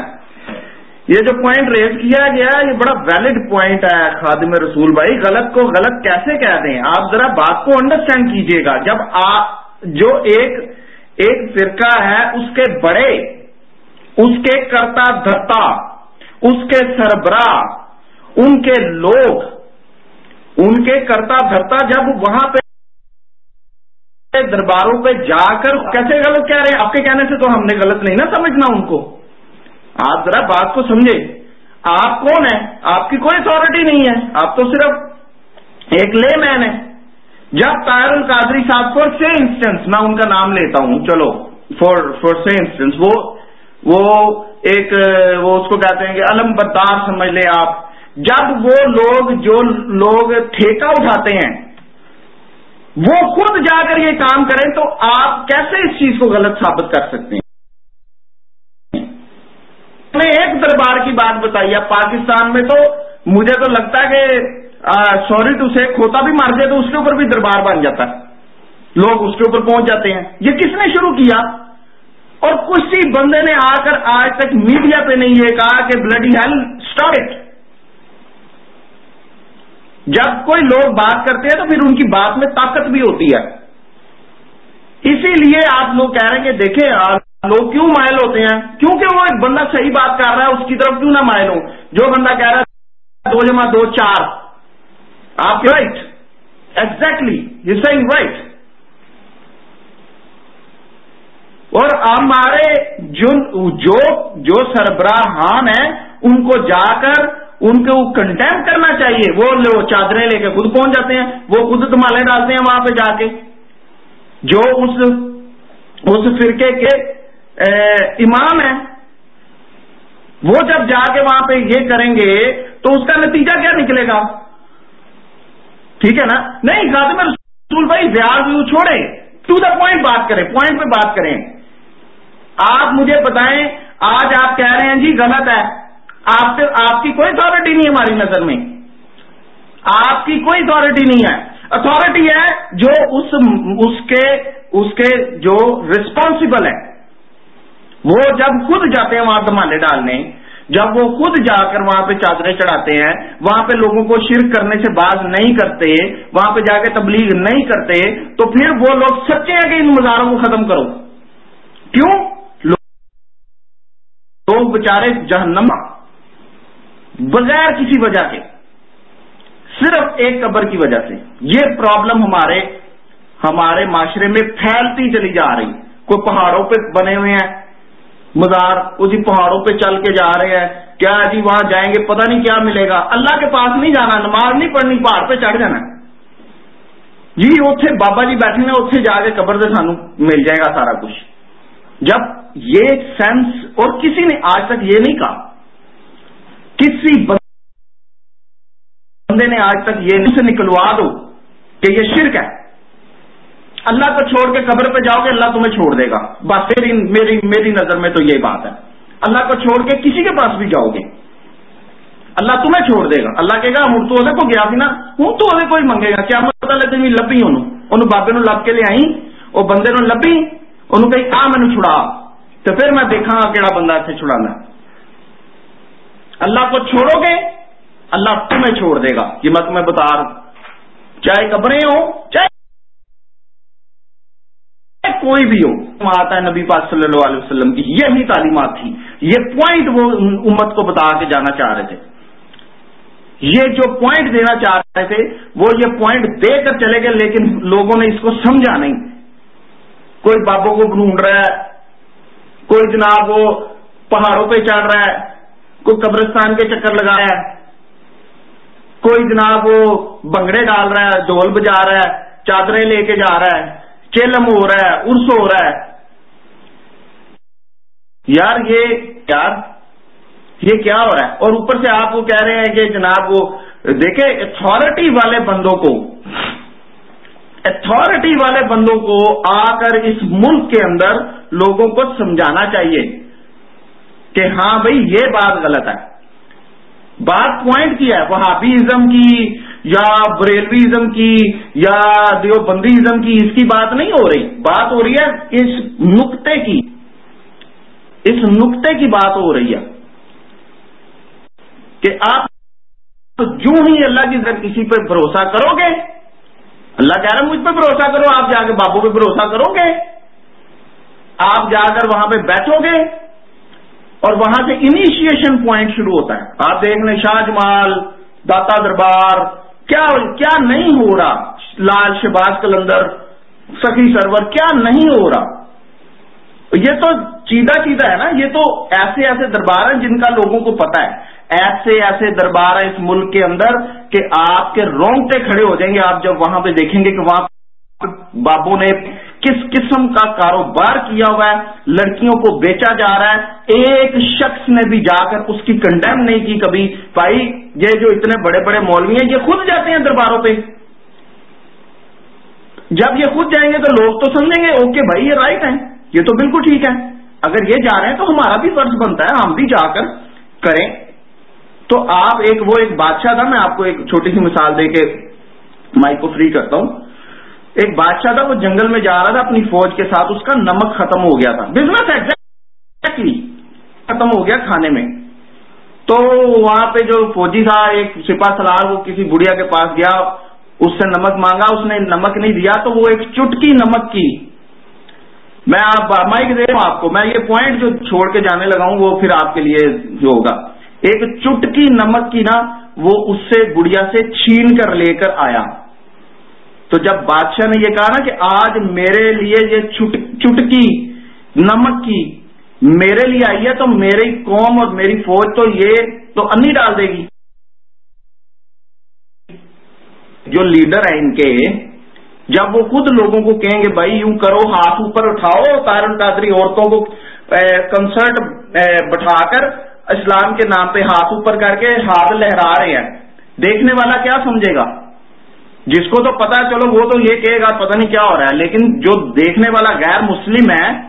یہ جو پوائنٹ ریز کیا گیا یہ بڑا ویلڈ پوائنٹ ہے خادم رسول بھائی۔ غلط کو غلط کیسے کہہ دیں؟ آپ ذرا بات کو انڈرسٹینڈ کیجیے گا۔ جب آپ جو ایک ایک فرقہ ہے، اس کے بڑے اس کے کرتا دھرتا، اس کے سربراہ، ان کے لوگ، ان کے کرتا دھرتا جب وہاں پہ درباروں پہ جا کر کیسے غلط کہہ رہے ہیں؟ آپ کے کہنے سے تو ہم نے غلط نہیں نا سمجھنا ان کو۔ آپ ذرا بات کو سمجھے۔ آپ کون ہیں؟ آپ کی کوئی اتارٹی نہیں ہے۔ آپ تو صرف ایک لے مین ہے جب طاہر القادری صاحب فور سے انسٹنس میں ان کا نام لیتا ہوں۔ چلو فور فور سے انسٹنس وہ وہ ایک، وہ اس کو کہتے ہیں کہ علم بدار سمجھ لیں آپ۔ جب وہ لوگ جو لوگ ٹھیکہ اٹھاتے ہیں، وہ خود جا کر یہ کام کریں تو آپ کیسے اس چیز کو غلط ثابت کر سکتے ہیں؟ میں ایک دربار کی بات بتائی ہے پاکستان میں تو مجھے تو لگتا ہے کہ سوری ٹو سے کھوتا بھی مار جائے تو اس کے اوپر بھی دربار بن جاتا ہے۔ لوگ اس کے اوپر پہنچ جاتے ہیں۔ یہ کس نے شروع کیا؟ اور کسی بندے نے آ کر آج تک میڈیا پہ نہیں یہ کہا کہ بلڈی ہیل اسٹاپ اٹ جب کوئی لوگ بات کرتے ہیں تو پھر ان کی بات میں طاقت بھی ہوتی ہے۔ اسی لیے آپ لوگ کہہ رہے ہیں کہ دیکھیں لوگ کیوں مائل ہوتے ہیں؟ کیونکہ وہ ایک بندہ صحیح بات کر رہا ہے، اس کی طرف کیوں نہ مائل ہو؟ جو بندہ کہہ رہا ہے، دو جمع دو، چار۔ آپ right exactly you saying right اور ہمارے جو جو سربراہان ہیں، ان کو جا کر ان کو کنٹیم کرنا چاہیے۔ وہ چادریں لے کے خود پہنچ جاتے ہیں، وہ خود دمالے ڈالتے ہیں وہاں پہ جا کے۔ جو اس اس فرقے کے امام ہیں، وہ جب جا کے وہاں پہ یہ کریں گے، تو اس کا نتیجہ کیا نکلے گا؟ ٹھیک ہے نا؟ نہیں خاطر رسول بھائی بیاض ویو چھوڑے۔ ٹو دا پوائنٹ بات کریں پوائنٹ پہ بات کریں۔ آپ مجھے بتائیں، آج آپ کہہ رہے ہیں جی غلط ہے۔ آپ سے، آپ کی کوئی اتارٹی نہیں ہماری نظر میں۔ آپ کی کوئی اتارٹی نہیں ہے۔ اتارٹی ہے جو اس اس کے اس کے جو ریسپانسبل ہے۔ وہ جب خود جاتے ہیں وہاں دمالے ڈالنے، جب وہ خود جا کر وہاں پہ چادریں چڑھاتے ہیں، وہاں پہ لوگوں کو شرک کرنے سے باز نہیں کرتے، وہاں پہ جا کے تبلیغ نہیں کرتے، تو پھر وہ لوگ سچے ہیں کہ ان مزاروں کو ختم کرو؟ کیوں؟ لوگ بچارے جہنم بغیر کسی وجہ کے، صرف ایک قبر کی وجہ سے۔ یہ پرابلم ہمارے ہمارے معاشرے میں پھیلتی چلی جا رہی۔ کوئی پہاڑوں پہ بنے ہوئے ہیں۔ مزار اسی پہاڑوں پہ چل کے جا رہے ہیں۔ کیا جی وہاں جائیں گے؟ پتہ نہیں کیا ملے گا۔ اللہ کے پاس نہیں جانا، نماز نہیں پڑھنی، پہاڑ پہ چڑھ جانا۔ جی اوے بابا جی بیٹھے ہیں اتنے جا کے قبر سے سانو مل جائے گا سارا کچھ۔ جب یہ سینس اور کسی نے آج تک یہ نہیں کہا، کسی بندے نے آج تک یہ نہیں سے نکلوا دو کہ یہ شرک ہے۔ اللہ کو چھوڑ کے قبر پہ جاؤ گے، اللہ تمہیں چھوڑ دے گا۔ بس میری میری میری نظر میں تو یہ بات ہے۔ اللہ کو چھوڑ کے کسی کے پاس بھی جاؤ گے۔ اللہ تمہیں چھوڑ دے گا۔ اللہ کہے گا ہوں تو کو گیا سی نا۔ ہوں تو کوئی منگے گا۔ کیا مطلب لبھی انہوں بابے نو لب کے لے آئی وہ بندے نو لبھی انہوں کہ آ مینو چھڑا تو پھر میں دیکھا کہڑا بندہ اتنے چھڑانا اللہ کو چھوڑو گے اللہ تمہیں چھوڑ دے گا۔ یہ میں تمہیں بتا رہا چاہے قبریں ہو چاہے کوئی بھی ہو۔ آتا ہے نبی پاک صلی اللہ علیہ وسلم کی۔ یہی تعلیمات تھی یہ پوائنٹ وہ امت کو بتا کے جانا چاہ رہے تھے۔ یہ جو پوائنٹ دینا چاہ رہے تھے، وہ یہ پوائنٹ دے کر چلے گئے، لیکن لوگوں نے اس کو سمجھا نہیں۔ کوئی بابوں کو ڈھونڈ رہا ہے، کوئی جناب وہ پہاڑوں پہ چڑھ رہا ہے، کوئی قبرستان کے چکر لگا رہا ہے، کوئی جناب وہ بنگڑے ڈال رہا ہے ڈول بجا رہا ہے، چادریں لے کے جا رہا ہے چلم ہو رہا ہے ارس ہو رہا ہے۔ یار یہ یار، یہ کیا ہو رہا ہے؟ اور اوپر سے آپ وہ کہہ رہے ہیں کہ جناب وہ دیکھیں اتارٹی والے بندوں کو اتارٹی والے بندوں کو آ کر اس ملک کے اندر لوگوں کو سمجھانا چاہیے کہ ہاں بھائی یہ بات غلط ہے۔ بات پوائنٹ کی ہے، وہابیزم کی یا بریلویزم کی یا دیوبندیزم کی اس کی بات نہیں ہو رہی۔ بات ہو رہی ہے اس نقطے کی۔ اس نقطے کی بات ہو رہی ہے کہ آپ جو ہی اللہ کی ذر کسی پہ بھروسہ کرو گے اللہ کہہ رہا مجھ پہ بھروسہ کرو، آپ جا کے بابو پہ بھروسہ کرو گے۔ آپ جا کر وہاں پہ بیٹھو گے۔ اور وہاں سے انیشیشن پوائنٹ شروع ہوتا ہے۔ آپ دیکھ لیں شاہ جمال، داتا دربار، کیا کیا نہیں ہو رہا؟ لال شباز کلندر، سخی سرور، کیا نہیں ہو رہا؟ یہ تو چیدہ چیدہ ہے نا، یہ تو ایسے ایسے دربار ہیں جن کا لوگوں کو پتا ہے۔ ایسے ایسے دربار ہیں اس ملک کے اندر کہ آپ کے رونگٹے کھڑے ہو جائیں گے، آپ جب وہاں پہ دیکھیں گے کہ وہاں بابو نے کس قسم کا کاروبار کیا ہوا ہے، لڑکیوں کو بیچا جا رہا ہے، ایک شخص نے بھی جا کر اس کی کنڈیم نہیں کی کبھی۔ بھائی، یہ جو اتنے بڑے بڑے مولوی ہیں، یہ خود جاتے ہیں درباروں پہ۔ جب یہ خود جائیں گے تو لوگ تو سمجھیں گے، اوکے بھائی، یہ رائٹ ہے یہ تو بالکل ٹھیک ہے۔ اگر یہ جا رہے ہیں تو ہمارا بھی فرض بنتا ہے، ہم بھی جا کر کریں۔ تو آپ ایک وہ ایک بادشاہ تھا، میں آپ کو ایک چھوٹی سی مثال دے کے مائک کو فری کرتا ہوں۔ ایک بادشاہ تھا، وہ جنگل میں جا رہا تھا، اپنی فوج کے ساتھ اس کا نمک ختم ہو گیا تھا۔ بزنس ایگزیکٹلی ختم ہو گیا کھانے میں۔ تو وہاں پہ جو فوجی تھا، ایک سپا سلار وہ کسی بڑھیا کے پاس گیا، اس سے نمک مانگا، اس نے نمک نہیں دیا، تو وہ ایک چٹکی نمک کی۔ میں آپ مائک دے رہا ہوں آپ کو۔ میں یہ پوائنٹ جو چھوڑ کے جانے لگا ہوں، وہ پھر آپ کے لیے جو ہوگا۔ ایک چٹکی نمک کی نا، وہ اس سے گڑیا سے چھین کر لے کر آیا۔ تو جب بادشاہ نے یہ کہا نا کہ آج میرے لیے یہ چٹکی نمک کی میرے لیے آئی ہے، تو میری قوم اور میری فوج تو یہ تو انی ڈال دے گی۔ جو لیڈر ہیں ان کے، جب وہ خود لوگوں کو کہیں گے، بھائی، یوں کرو، ہاتھ اوپر اٹھاؤ تارن قادری عورتوں کو کنسرٹ بٹھا کر اسلام کے نام پہ ہاتھ اوپر کر کے ہاتھ لہرا رہے ہیں۔ دیکھنے والا کیا سمجھے گا؟ جس کو تو پتا چلو وہ تو یہ کہے گا، پتہ نہیں کیا ہو رہا ہے۔ لیکن جو دیکھنے والا غیر مسلم ہے،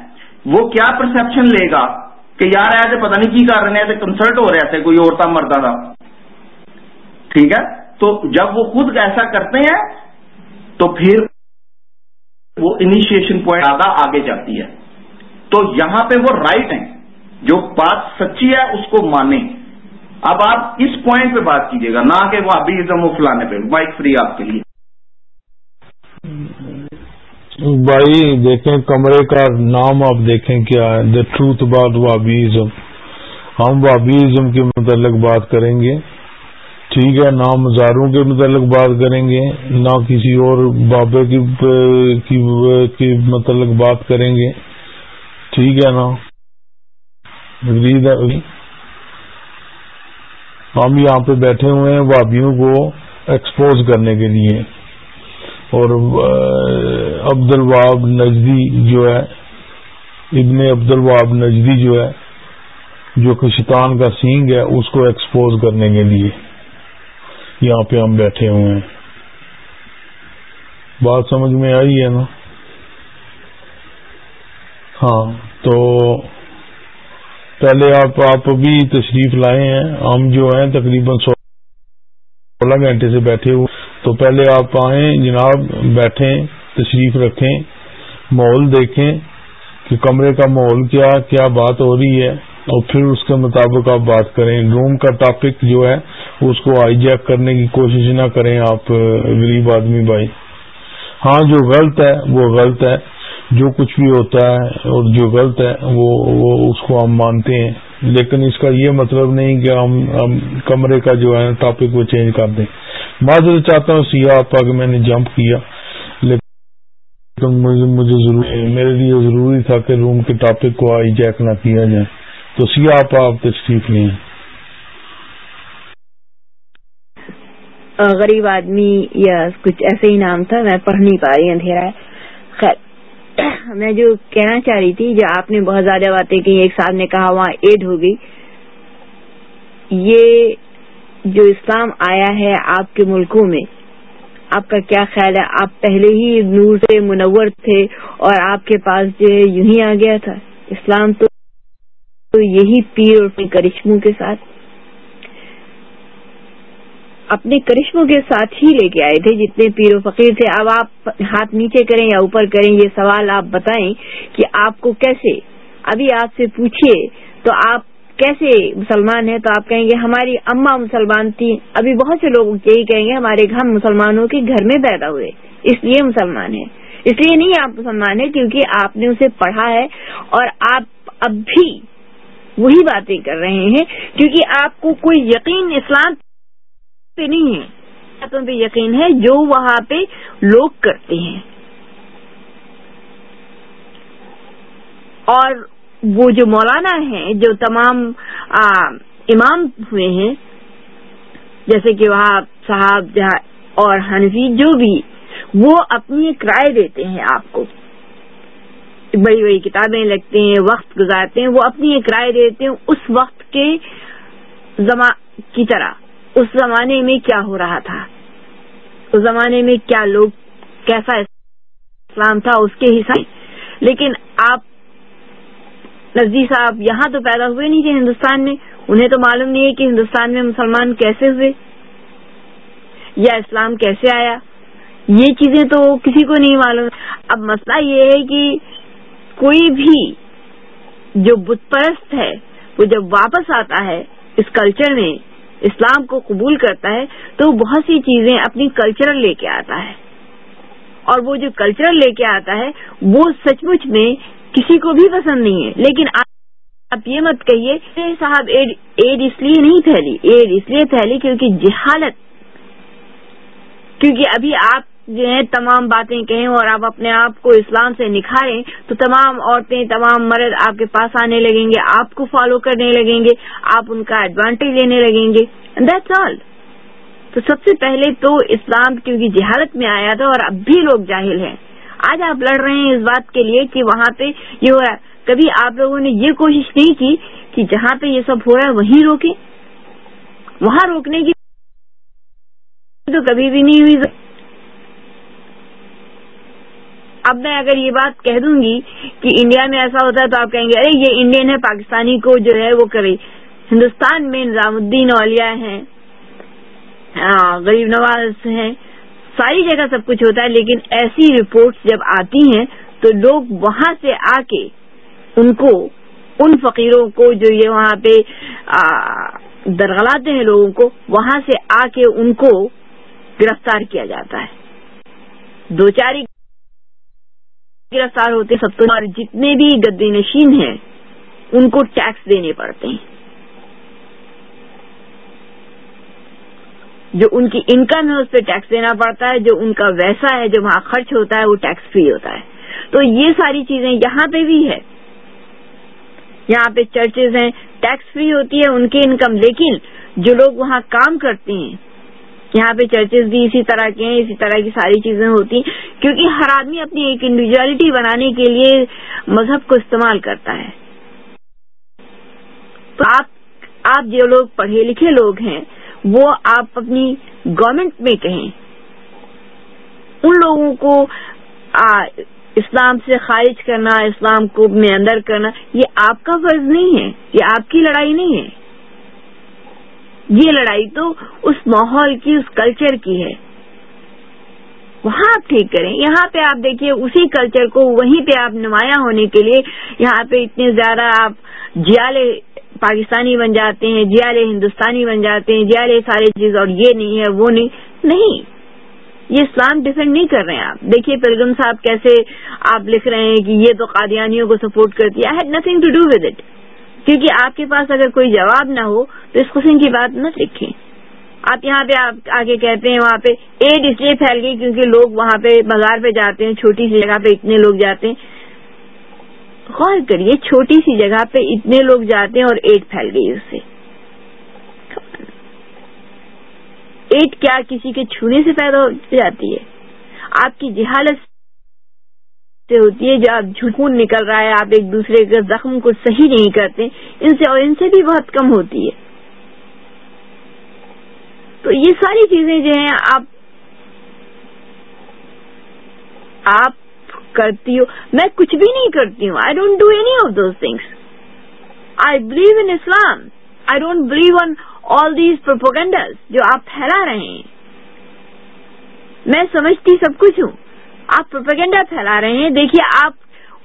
وہ کیا پرسپشن لے گا کہ یار ایسے پتہ نہیں کی کر رہے ہیں کنسرٹ ہو رہے تھے کوئی عورتہ مرتا تھا ٹھیک ہے؟ تو جب وہ خود ایسا کرتے ہیں، تو پھر وہ انیشیشن پوائنٹ زیادہ آگے جاتی ہے۔ تو یہاں پہ وہ رائٹ ہیں۔ جو بات سچی ہے اس کو مانیں۔ اب آپ اس پوائنٹ پہ بات کیجیے گا، نہ کہ وہ ابھی ازم فلانے پہ۔ مائک فری آپ کے لیے۔ بھائی، دیکھیں کمرے کا نام آپ دیکھیں کیا ہے۔ دا ٹروتھ اباؤٹ وابیزم ہم وابیزم کے متعلق بات کریں گے۔ ٹھیک ہے، نہ مزاروں کے متعلق بات کریں گے، نہ کسی اور بابے کی متعلق بات کریں گے۔ ٹھیک ہے نا؟ ہم یہاں پہ بیٹھے ہوئے ہیں وابیوں کو ایکسپوز کرنے کے لیے۔ اور عبد الواب نجدی جو ہے، ابن عبد الواب نجدی جو ہے، جو کشتان کا سینگ ہے، اس کو ایکسپوز کرنے کے لیے یہاں پہ ہم بیٹھے ہوئے ہیں۔ بات سمجھ میں آئی ہے نا؟ ہاں تو پہلے آپ آپ ابھی تشریف لائے ہیں، ہم جو ہیں تقریباً سولہ گھنٹے سے بیٹھے ہوئے۔ تو پہلے آپ آئیں، جناب بیٹھیں، تشریف رکھیں، ماحول دیکھیں کہ کمرے کا ماحول کیا کیا بات ہو رہی ہے۔ اور پھر اس کے مطابق آپ بات کریں۔ روم کا ٹاپک جو ہے، اس کو آئی جیک کرنے کی کوشش نہ کریں آپ، غریب آدمی بھائی۔ ہاں جو غلط ہے، وہ غلط ہے۔ جو کچھ بھی ہوتا ہے اور جو غلط ہے، وہ وہ اس کو ہم مانتے ہیں۔ لیکن اس کا یہ مطلب نہیں کہ ہم ہم کمرے کا جو ہے، ٹاپک وہ چینج کر دیں۔ معذرت چاہتا ہوں سیاح آپ میں نے جمپ کیا، لیکن مجھے ضروری میرے لیے ضروری تھا کہ روم کے ٹاپک کو آئی جیک نہ کیا جائے۔ تو سیاح آپ آپ تشریف لیں۔ غریب آدمی یا کچھ ایسے ہی نام تھا، میں پڑھ نہیں پا رہی، اندھیرا ہے۔ خیر۔ (coughs) میں جو کہنا چاہ رہی تھی، جو آپ نے بہت زیادہ باتیں کی ایک صاحب نے کہا وہاں ایڈ ہو گئی۔ یہ جو اسلام آیا ہے آپ کے ملکوں میں، آپ کا کیا خیال ہے؟ آپ پہلے ہی نور سے منور تھے اور آپ کے پاس جو ہے یوں ہی آ گیا تھا۔ اسلام تو یہی پیر اور کرشموں کے ساتھ۔ اپنے کرشموں کے ساتھ ہی لے کے آئے تھے، جتنے پیر و فقیر تھے۔ اب آپ ہاتھ نیچے کریں یا اوپر کریں، یہ سوال آپ بتائیں کہ آپ کو کیسے؟ ابھی آپ سے پوچھیے تو آپ کیسے مسلمان ہیں؟ تو آپ کہیں گے ہماری اما مسلمان تھی۔ ابھی بہت سے لوگ یہی کہیں گے ہمارے گھر مسلمانوں کے گھر میں پیدا ہوئے، اس لیے مسلمان ہیں۔ اس لیے نہیں آپ مسلمان ہیں، کیونکہ آپ نے اسے پڑھا ہے اور آپ اب بھی وہی باتیں کر رہے ہیں، کیونکہ آپ کو کوئی یقین اسلام پہ نہیں ہے باتوں پہ یقین ہے جو وہاں پہ لوگ کرتے ہیں؟ اور وہ جو مولانا ہیں، جو تمام امام ہوئے ہیں، جیسے کہ وہاں صاحب اور حنفی جو بھی، وہ اپنی ایک رائے دیتے ہیں آپ کو۔ بڑی بڑی کتابیں لگتے ہیں، وقت گزارتے ہیں، وہ اپنی ایک رائے دیتے ہیں اس وقت کے کی طرح۔ اس زمانے میں کیا ہو رہا تھا؟ اس زمانے میں کیا لوگ، کیسا اسلام تھا اس کے حساب لیکن آپ نزدی صاحب یہاں تو پیدا ہوئے نہیں تھے ہندوستان میں۔ انہیں تو معلوم نہیں ہے کہ ہندوستان میں مسلمان کیسے ہوئے یا اسلام کیسے آیا۔ یہ چیزیں تو کسی کو نہیں معلوم۔ اب مسئلہ یہ ہے کہ کوئی بھی جو بت پرست ہے، وہ جب واپس آتا ہے اس کلچر میں اسلام کو قبول کرتا ہے تو بہت سی چیزیں اپنی کلچرل لے کے آتا ہے۔ اور وہ جو کلچرل لے کے آتا ہے، وہ سچ مچ میں کسی کو بھی پسند نہیں ہے۔ لیکن آپ یہ مت کہیے صاحب ایڈ اس لیے نہیں پھیلی۔ ایڈ اس لیے پھیلی کیونکہ جہالت کیونکہ ابھی آپ جو ہے تمام باتیں کہیں اور آپ اپنے آپ کو اسلام سے نکھاریں تو تمام عورتیں، تمام مرد آپ کے پاس آنے لگیں گے، آپ کو فالو کرنے لگیں گے، آپ ان کا ایڈوانٹیج لینے لگیں گے دیٹس آل تو سب سے پہلے تو اسلام کیونکہ جہالت میں آیا تھا اور اب بھی لوگ جاہل ہیں۔ آج آپ لڑ رہے ہیں اس بات کے لیے کہ وہاں پہ یہ ہو رہا ہے کبھی آپ لوگوں نے یہ کوشش نہیں کی کہ جہاں پہ یہ سب ہو رہا ہے وہیں روکیں۔ وہاں روکنے کی تو کبھی بھی نہیں ہوئی۔ اب میں اگر یہ بات کہہ دوں گی کہ انڈیا میں ایسا ہوتا ہے تو آپ کہیں گے، ارے، یہ انڈین ہے، پاکستانی کو جو ہے وہ کرے۔ ہندوستان میں نظام الدین اولیا ہیں ہاں، غریب نواز ہیں، ساری جگہ سب کچھ ہوتا ہے، لیکن ایسی رپورٹس جب آتی ہیں تو لوگ وہاں سے آ کے ان کو، ان فقیروں کو جو یہ وہاں پہ درغلاتے ہیں لوگوں کو، وہاں سے آ کے ان کو گرفتار کیا جاتا ہے۔ دو چاری گرفتار ہوتے سب تو اور جتنے بھی گدی نشین ہیں، ان کو ٹیکس دینے پڑتے ہیں۔ جو ان کی انکم ہے، اس پہ ٹیکس دینا پڑتا ہے، جو ان کا ویسا ہے، جو وہاں خرچ ہوتا ہے، وہ ٹیکس فری ہوتا ہے۔ تو یہ ساری چیزیں یہاں پہ بھی ہے۔ یہاں پہ چرچز ہیں ٹیکس فری ہوتی ہے ان کی انکم لیکن جو لوگ وہاں کام کرتے ہیں یہاں پہ چرچز بھی اسی طرح کے ہیں، اسی طرح کی ساری چیزیں ہوتی ہیں۔ کیونکہ ہر آدمی اپنی ایک انڈیویجلٹی بنانے کے لیے مذہب کو استعمال کرتا ہے۔ تو آپ آپ جو لوگ پڑھے لکھے لوگ ہیں، وہ آپ اپنی گورنمنٹ میں کہیں۔ ان لوگوں کو اسلام سے خارج کرنا، اسلام کو میں اندر کرنا، یہ آپ کا فرض نہیں ہے، یہ آپ کی لڑائی نہیں ہے۔ یہ لڑائی تو اس ماحول کی، اس کلچر کی ہے۔ وہاں آپ ٹھیک کریں۔ یہاں پہ آپ دیکھیے، اسی کلچر کو وہیں پہ آپ نمایاں ہونے کے لیے یہاں پہ اتنے زیادہ آپ جیالے پاکستانی بن جاتے ہیں جیالے ہندوستانی بن جاتے ہیں جیالے سارے چیز اور یہ نہیں ہے، وہ نہیں۔ نہیں، یہ اسلام ڈیفینڈ نہیں کر رہے ہیں آپ۔ دیکھیے پلگم صاحب کیسے آپ لکھ رہے ہیں کہ یہ تو قادیانیوں کو سپورٹ کرتی ہے۔ Nothing to do with it کیونکہ آپ کے پاس اگر کوئی جواب نہ ہو تو اس قسم کی بات نہ لکھیں۔ آپ یہاں پہ آپ آگے کہتے ہیں، وہاں پہ ایڈ اس لیے پھیل گئی کیونکہ لوگ وہاں پہ بازار پہ جاتے ہیں، چھوٹی سی جگہ پہ اتنے لوگ جاتے ہیں۔ غور کریے، چھوٹی سی جگہ پہ اتنے لوگ جاتے ہیں اور ایڈ پھیل گئی اس سے۔ ایڈ کیا کسی کے چھونے سے پیدا ہو جاتی ہے؟ آپ کی جہالت سے ہوتی ہے جو آپ جھٹکون نکل رہا ہے، آپ ایک دوسرے کے زخم کو صحیح نہیں کرتے، ان سے اور ان سے بھی بہت کم ہوتی ہے۔ تو یہ ساری چیزیں جو ہیں، آپ آپ کرتی ہو۔ میں کچھ بھی نہیں کرتی ہوں۔ I don't do any of those things I believe in Islam I don't believe in all these propagandas جو آپ پھیلا رہے ہیں۔ میں سمجھتی سب کچھ ہوں۔ آپ پروپیگنڈا پھیلا رہے ہیں۔ دیکھیے، آپ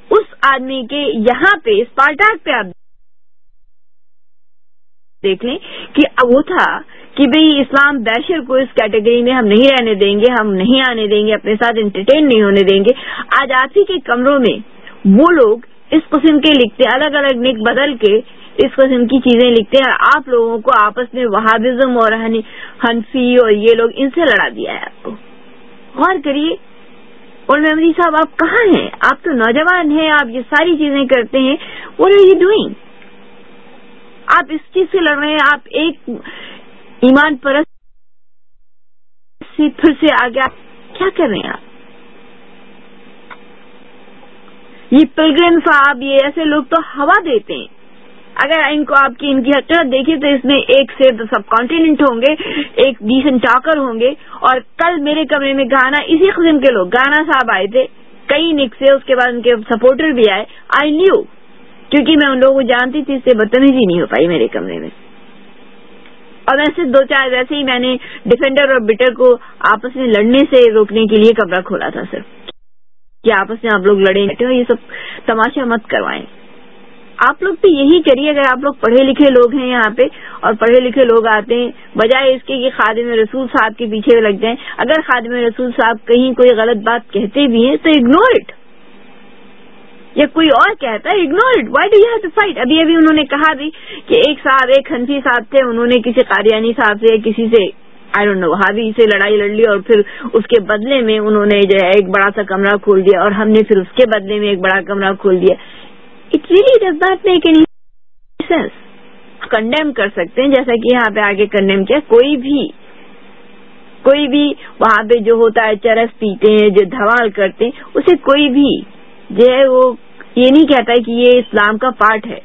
اس آدمی کے یہاں پہ، اسپارٹاک پہ آپ دیکھ لیں کہ وہ تھا کہ بھئی اسلام بیشر کو اس کیٹیگری میں ہم نہیں رہنے دیں گے، ہم نہیں آنے دیں گے، اپنے ساتھ انٹرٹین نہیں ہونے دیں گے۔ آج آپ ہی کے کمروں میں وہ لوگ اس قسم کے لکھتے، الگ الگ نک بدل کے اس قسم کی چیزیں لکھتے ہیں۔ اور آپ لوگوں کو آپس میں وہابزم اور ہنفی اور یہ لوگ ان سے لڑا دیا ہے آپ کو۔ غور کریے اور میموری صاحب، آپ کہاں ہیں؟ آپ تو نوجوان ہیں، آپ یہ ساری چیزیں کرتے ہیں وٹ آر یو ڈوئنگ آپ اس چیز سے لڑ رہے ہیں، آپ ایک ایمان پرست سے پھر سے آگے آپ کیا کر رہے ہیں آپ؟ یہ پلگرم صاحب، یہ ایسے لوگ تو ہوا دیتے ہیں۔ اگر ان کو آپ کی ان کی حقیقت دیکھیں تو اس میں ایک سے سب کانٹیننٹ ہوں گے، ایک ڈیسنٹ ٹاکر ہوں گے۔ اور کل میرے کمرے میں گانا اسی قسم کے لوگ، گانا صاحب آئے تھے، کئی نک سے اس کے بعد ان کے سپورٹر بھی آئے۔ آئی نیو کیونکہ میں ان لوگوں کو جانتی تھی، اس سے بدتمیزی نہیں ہو پائی میرے کمرے میں۔ اور ویسے دو چار ویسے ہی میں نے ڈیفینڈر اور بٹر کو آپس میں لڑنے سے روکنے کے لیے کمرہ کھولا تھا سر کہ آپس میں آپ لوگ لڑے یہ سب تماشا مت کروائیں۔ آپ لوگ تو یہی کریے اگر آپ لوگ پڑھے لکھے لوگ ہیں یہاں پہ اور پڑھے لکھے لوگ آتے ہیں، بجائے اس کے کہ خادم رسول صاحب کے پیچھے لگ جائیں۔ اگر خادم رسول صاحب کہیں کوئی غلط بات کہتے بھی ہیں، تو اگنور اٹ یا کوئی اور کہتا ہے ignore it why do you have to fight ابھی ابھی انہوں نے کہا بھی کہ ایک صاحب، ایک ہنفی صاحب تھے، انہوں نے کسی قادیانی صاحب سے کسی سے آئی ڈونٹ نو ہابی سے لڑائی لڑ لی اور پھر اس کے بدلے میں انہوں نے جو ہے ایک بڑا سا کمرہ کھول دیا اور ہم نے پھر اس کے بدلے میں ایک بڑا کمرہ کھول دیا۔ It really does not make any sense condemn کر سکتے ہیں، جیسا کہ یہاں پہ آگے کنڈیم کیا، کوئی بھی کوئی بھی وہاں پہ جو ہوتا ہے، چرس پیتے ہیں، جو دھوال کرتے ہیں، اسے کوئی بھی، جو ہے وہ یہ نہیں کہتا کہ یہ اسلام کا پارٹ ہے۔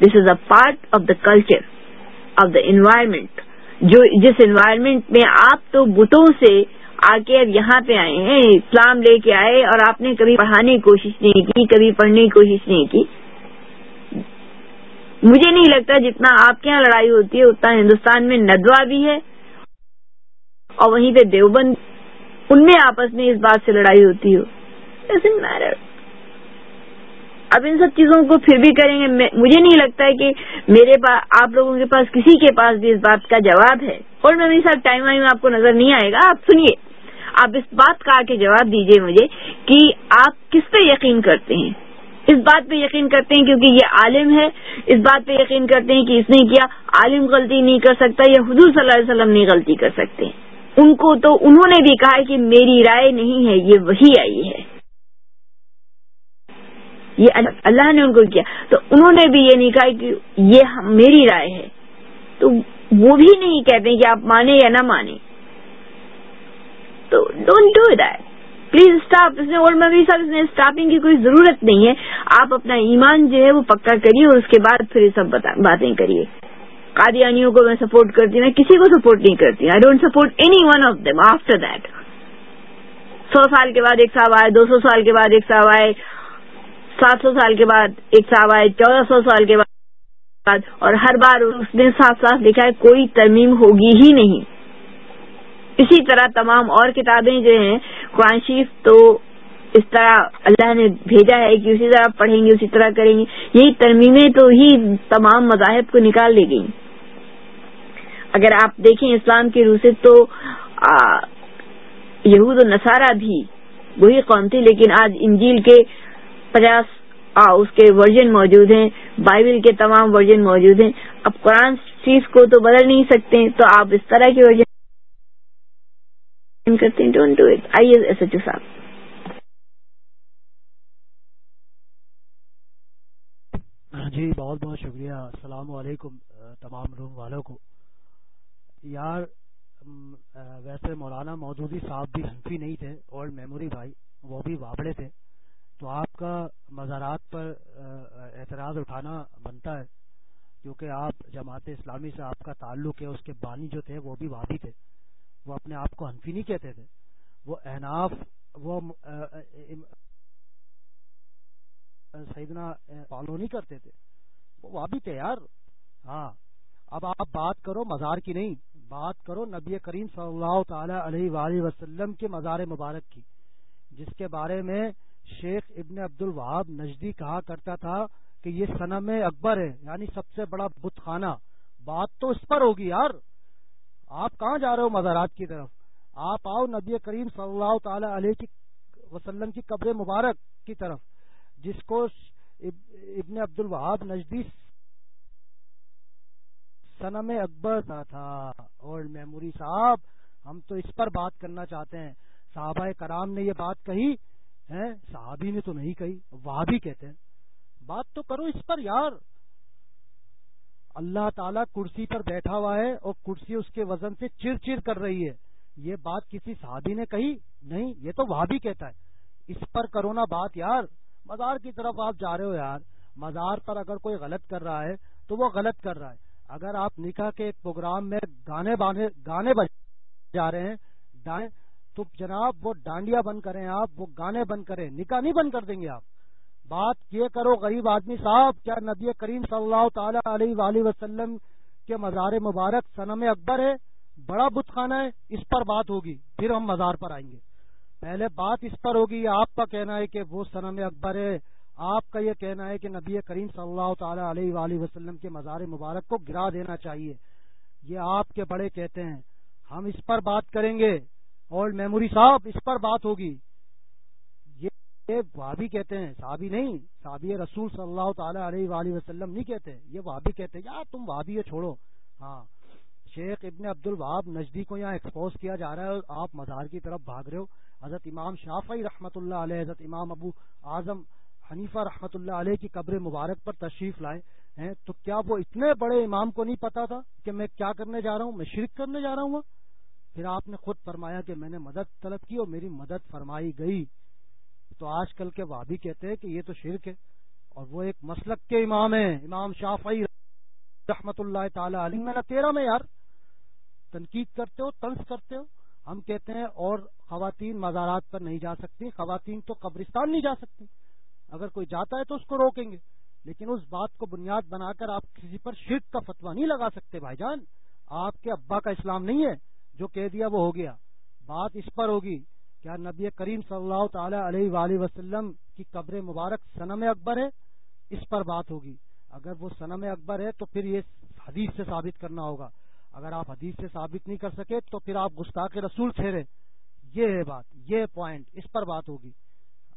This is a part of the culture of the environment جو جس انوائرمنٹ میں آپ تو بتوں سے آ کے اب یہاں پہ آئے ہیں، اسلام لے کے آئے اور آپ نے کبھی پڑھانے کی کوشش نہیں کی، کبھی پڑھنے کی کوشش نہیں کی۔ مجھے نہیں لگتا جتنا آپ کے یہاں لڑائی ہوتی ہے، اتنا ہندوستان میں ندوا بھی ہے۔ اور وہیں پہ دیوبند، ان میں آپس میں اس بات سے لڑائی ہوتی ہو۔ اب ان سب چیزوں کو پھر بھی کریں گے۔ مجھے نہیں لگتا ہے کہ میرے پاس آپ لوگوں کے پاس کسی کے پاس بھی اس بات کا جواب ہے۔ اور میں ساتھ ٹائم وائم آپ کو نظر نہیں آئے گا۔ آپ سنیے۔ آپ اس بات کا آ کے جواب دیجیے مجھے کہ آپ کس پہ یقین کرتے ہیں؟ اس بات پہ یقین کرتے ہیں کیونکہ یہ عالم ہے، اس بات پہ یقین کرتے ہیں کہ اس نے کیا، عالم غلطی نہیں کر سکتا یا حضور صلی اللہ علیہ وسلم نہیں غلطی کر سکتے۔ ان کو تو انہوں نے بھی کہا کہ میری رائے نہیں ہے، یہ وہی آئی ہے۔ یہ اللہ نے ان کو کیا۔ تو انہوں نے بھی یہ نہیں کہا کہ یہ میری رائے ہے۔ تو وہ بھی نہیں کہتے کہ آپ مانے یا نہ مانے تو don't do that please stop, اس نے اولڈ مبی صاحب اس نے اسٹاپنگ کی کوئی ضرورت نہیں ہے۔ آپ اپنا ایمان جو ہے وہ پکا کریے اور اس کے بعد پھر یہ سب باتیں کریے۔ قادیانیوں کو میں سپورٹ کرتی ہوں، میں کسی کو سپورٹ نہیں کرتی I don't support any one of them after that سو سال کے بعد ایک صاحب آئے، دو سو سال کے بعد ایک صاحب آئے، سات سو سال کے بعد ایک صاحب آئے، چودہ سو سال کے بعد اور ہر بار اس نے صاف صاف لکھا ہے، کوئی ترمیم ہوگی ہی نہیں۔ اسی طرح تمام اور کتابیں جو ہیں، قرآن شریف تو اس طرح اللہ نے بھیجا ہے کہ اسی طرح پڑھیں گے، اسی طرح کریں گے۔ یہی ترمیمیں تو ہی تمام مذاہب کو نکال لے گئی اگر آپ دیکھیں اسلام کی روح سے تو یہود و نصارہ بھی وہی قوم تھی، لیکن آج انجیل کے پچاس اس کے ورژن موجود ہیں، بائبل کے تمام ورژن موجود ہیں۔ اب قرآن چیز کو تو بدل نہیں سکتے، تو آپ اس طرح کے ورژن کرتے ہیں ڈونٹ ڈو اٹ آئیے ایس ایچ او صاحب جی بہت بہت شکریہ۔ السلام علیکم تمام روم والوں کو۔ یار ویسے مولانا مودودی صاحب بھی ہنفی نہیں تھے، اور میموری بھائی وہ بھی وابڑے تھے۔ تو آپ کا مزارات پر اعتراض اٹھانا بنتا ہے، کیونکہ آپ جماعت اسلامی سے آپ کا تعلق ہے، اس کے بانی جو تھے وہ بھی وابی تھے۔ وہ اپنے آپ کو حنفی نہیں کہتے تھے۔ وہ احناف، وہ سیدنا فالو نہیں کرتے تھے۔ وہ وابی تھے یار ہاں۔ اب آپ بات کرو مزار کی نہیں، بات کرو نبی کریم صلی اللہ تعالی علیہ وآلہ وسلم کے مزار مبارک کی، جس کے بارے میں شیخ ابن عبد الوہاب نجدی کہا کرتا تھا کہ یہ سنم اکبر ہے یعنی سب سے بڑا بت خانہ۔ بات تو اس پر ہوگی یار۔ آپ کہاں جا رہے ہو مزارات کی طرف؟ آپ آؤ نبی کریم صلی اللہ تعالی علیہ وسلم کی قبر مبارک کی طرف، جس کو ابن عبد الوہاب نجدی سنم اکبر تھا۔ اور میموری صاحب، ہم تو اس پر بات کرنا چاہتے ہیں۔ صحابہ کرام نے یہ بات کہی ہے صحابی نے تو نہیں کہی وہ بھی کہتے ہیں۔ بات تو کرو اس پر یار۔ اللہ تعالیٰ کرسی پر بیٹھا ہوا ہے اور کرسی اس کے وزن سے چر چر کر رہی ہے۔ یہ بات کسی صحابی نے کہی؟ نہیں، یہ تو وہ بھی کہتا ہے۔ اس پر کرو نا بات یار، مزار کی طرف آپ جا رہے ہو یار۔ مزار پر اگر کوئی غلط کر رہا ہے تو وہ غلط کر رہا ہے۔ اگر آپ نکاح کے ایک پروگرام میں گانے گانے بج جا رہے ہیں تو جناب وہ ڈانڈیا بند کریں آپ، وہ گانے بند کریں۔ نکاح نہیں بند کر دیں گے آپ۔ بات یہ کرو غریب آدمی صاحب، کیا نبی کریم صلی اللہ تعالی علیہ وآلہ وسلم کے مزار مبارک سنم اکبر ہے؟ بڑا بت خانہ ہے، اس پر بات ہوگی، پھر ہم مزار پر آئیں گے۔ پہلے بات اس پر ہوگی، یہ آپ کا کہنا ہے کہ وہ سنم اکبر ہے۔ آپ کا یہ کہنا ہے کہ نبی کریم صلی اللہ تعالی علیہ وآلہ وسلم کے مزار مبارک کو گرا دینا چاہیے۔ یہ آپ کے بڑے کہتے ہیں۔ ہم اس پر بات کریں گے۔ اور میموری صاحب، اس پر بات ہوگی۔ یہ یہ کہتے ہیں، صحابی نہیں، صحابی رسول صلی اللہ تعالی علیہ وآلہ وسلم نہیں کہتے، یہ وہابی کہتے ہیں یار تم وہابی چھوڑو۔ ہاں شیخ ابن عبد الوہاب نجدی کو یہاں ایکسپوز کیا جا رہا ہے، آپ مزار کی طرف بھاگ رہے ہو۔ حضرت امام شافعی رحمۃ اللہ علیہ، حضرت امام ابو اعظم حنیفہ رحمۃ اللہ علیہ کی قبر مبارک پر تشریف لائے ہیں۔ تو کیا وہ اتنے بڑے امام کو نہیں پتا تھا کہ میں کیا کرنے جا رہا ہوں؟ میں شرک کرنے جا رہا ہوں؟ پھر آپ نے خود فرمایا کہ میں نے مدد طلب کی اور میری مدد فرمائی گئی۔ تو آج کل کے وابی کہتے ہیں کہ یہ تو شرک ہے اور وہ ایک مسلک کے امام ہیں، امام شافعی رحمت اللہ تعالی علی میں تیرہ میں یار تنقید کرتے ہو، طنز کرتے ہو، ہم کہتے ہیں اور خواتین مزارات پر نہیں جا سکتی، خواتین تو قبرستان نہیں جا سکتی۔ اگر کوئی جاتا ہے تو اس کو روکیں گے۔ لیکن اس بات کو بنیاد بنا کر آپ کسی پر شرک کا فتوا نہیں لگا سکتے، بھائی جان۔ آپ کے ابا کا اسلام نہیں ہے جو کہہ دیا وہ ہو گیا۔ بات اس پر ہوگی۔ کیا نبی کریم صلی اللہ تعالی علیہ وآلہ وسلم کی قبر مبارک سنم اکبر ہے؟ اس پر بات ہوگی۔ اگر وہ سنم اکبر ہے تو پھر یہ حدیث سے ثابت کرنا ہوگا۔ اگر آپ حدیث سے ثابت نہیں کر سکے تو پھر آپ گستاخ رسول ٹھہرے۔ یہ ہے بات، یہ پوائنٹ اس پر بات ہوگی۔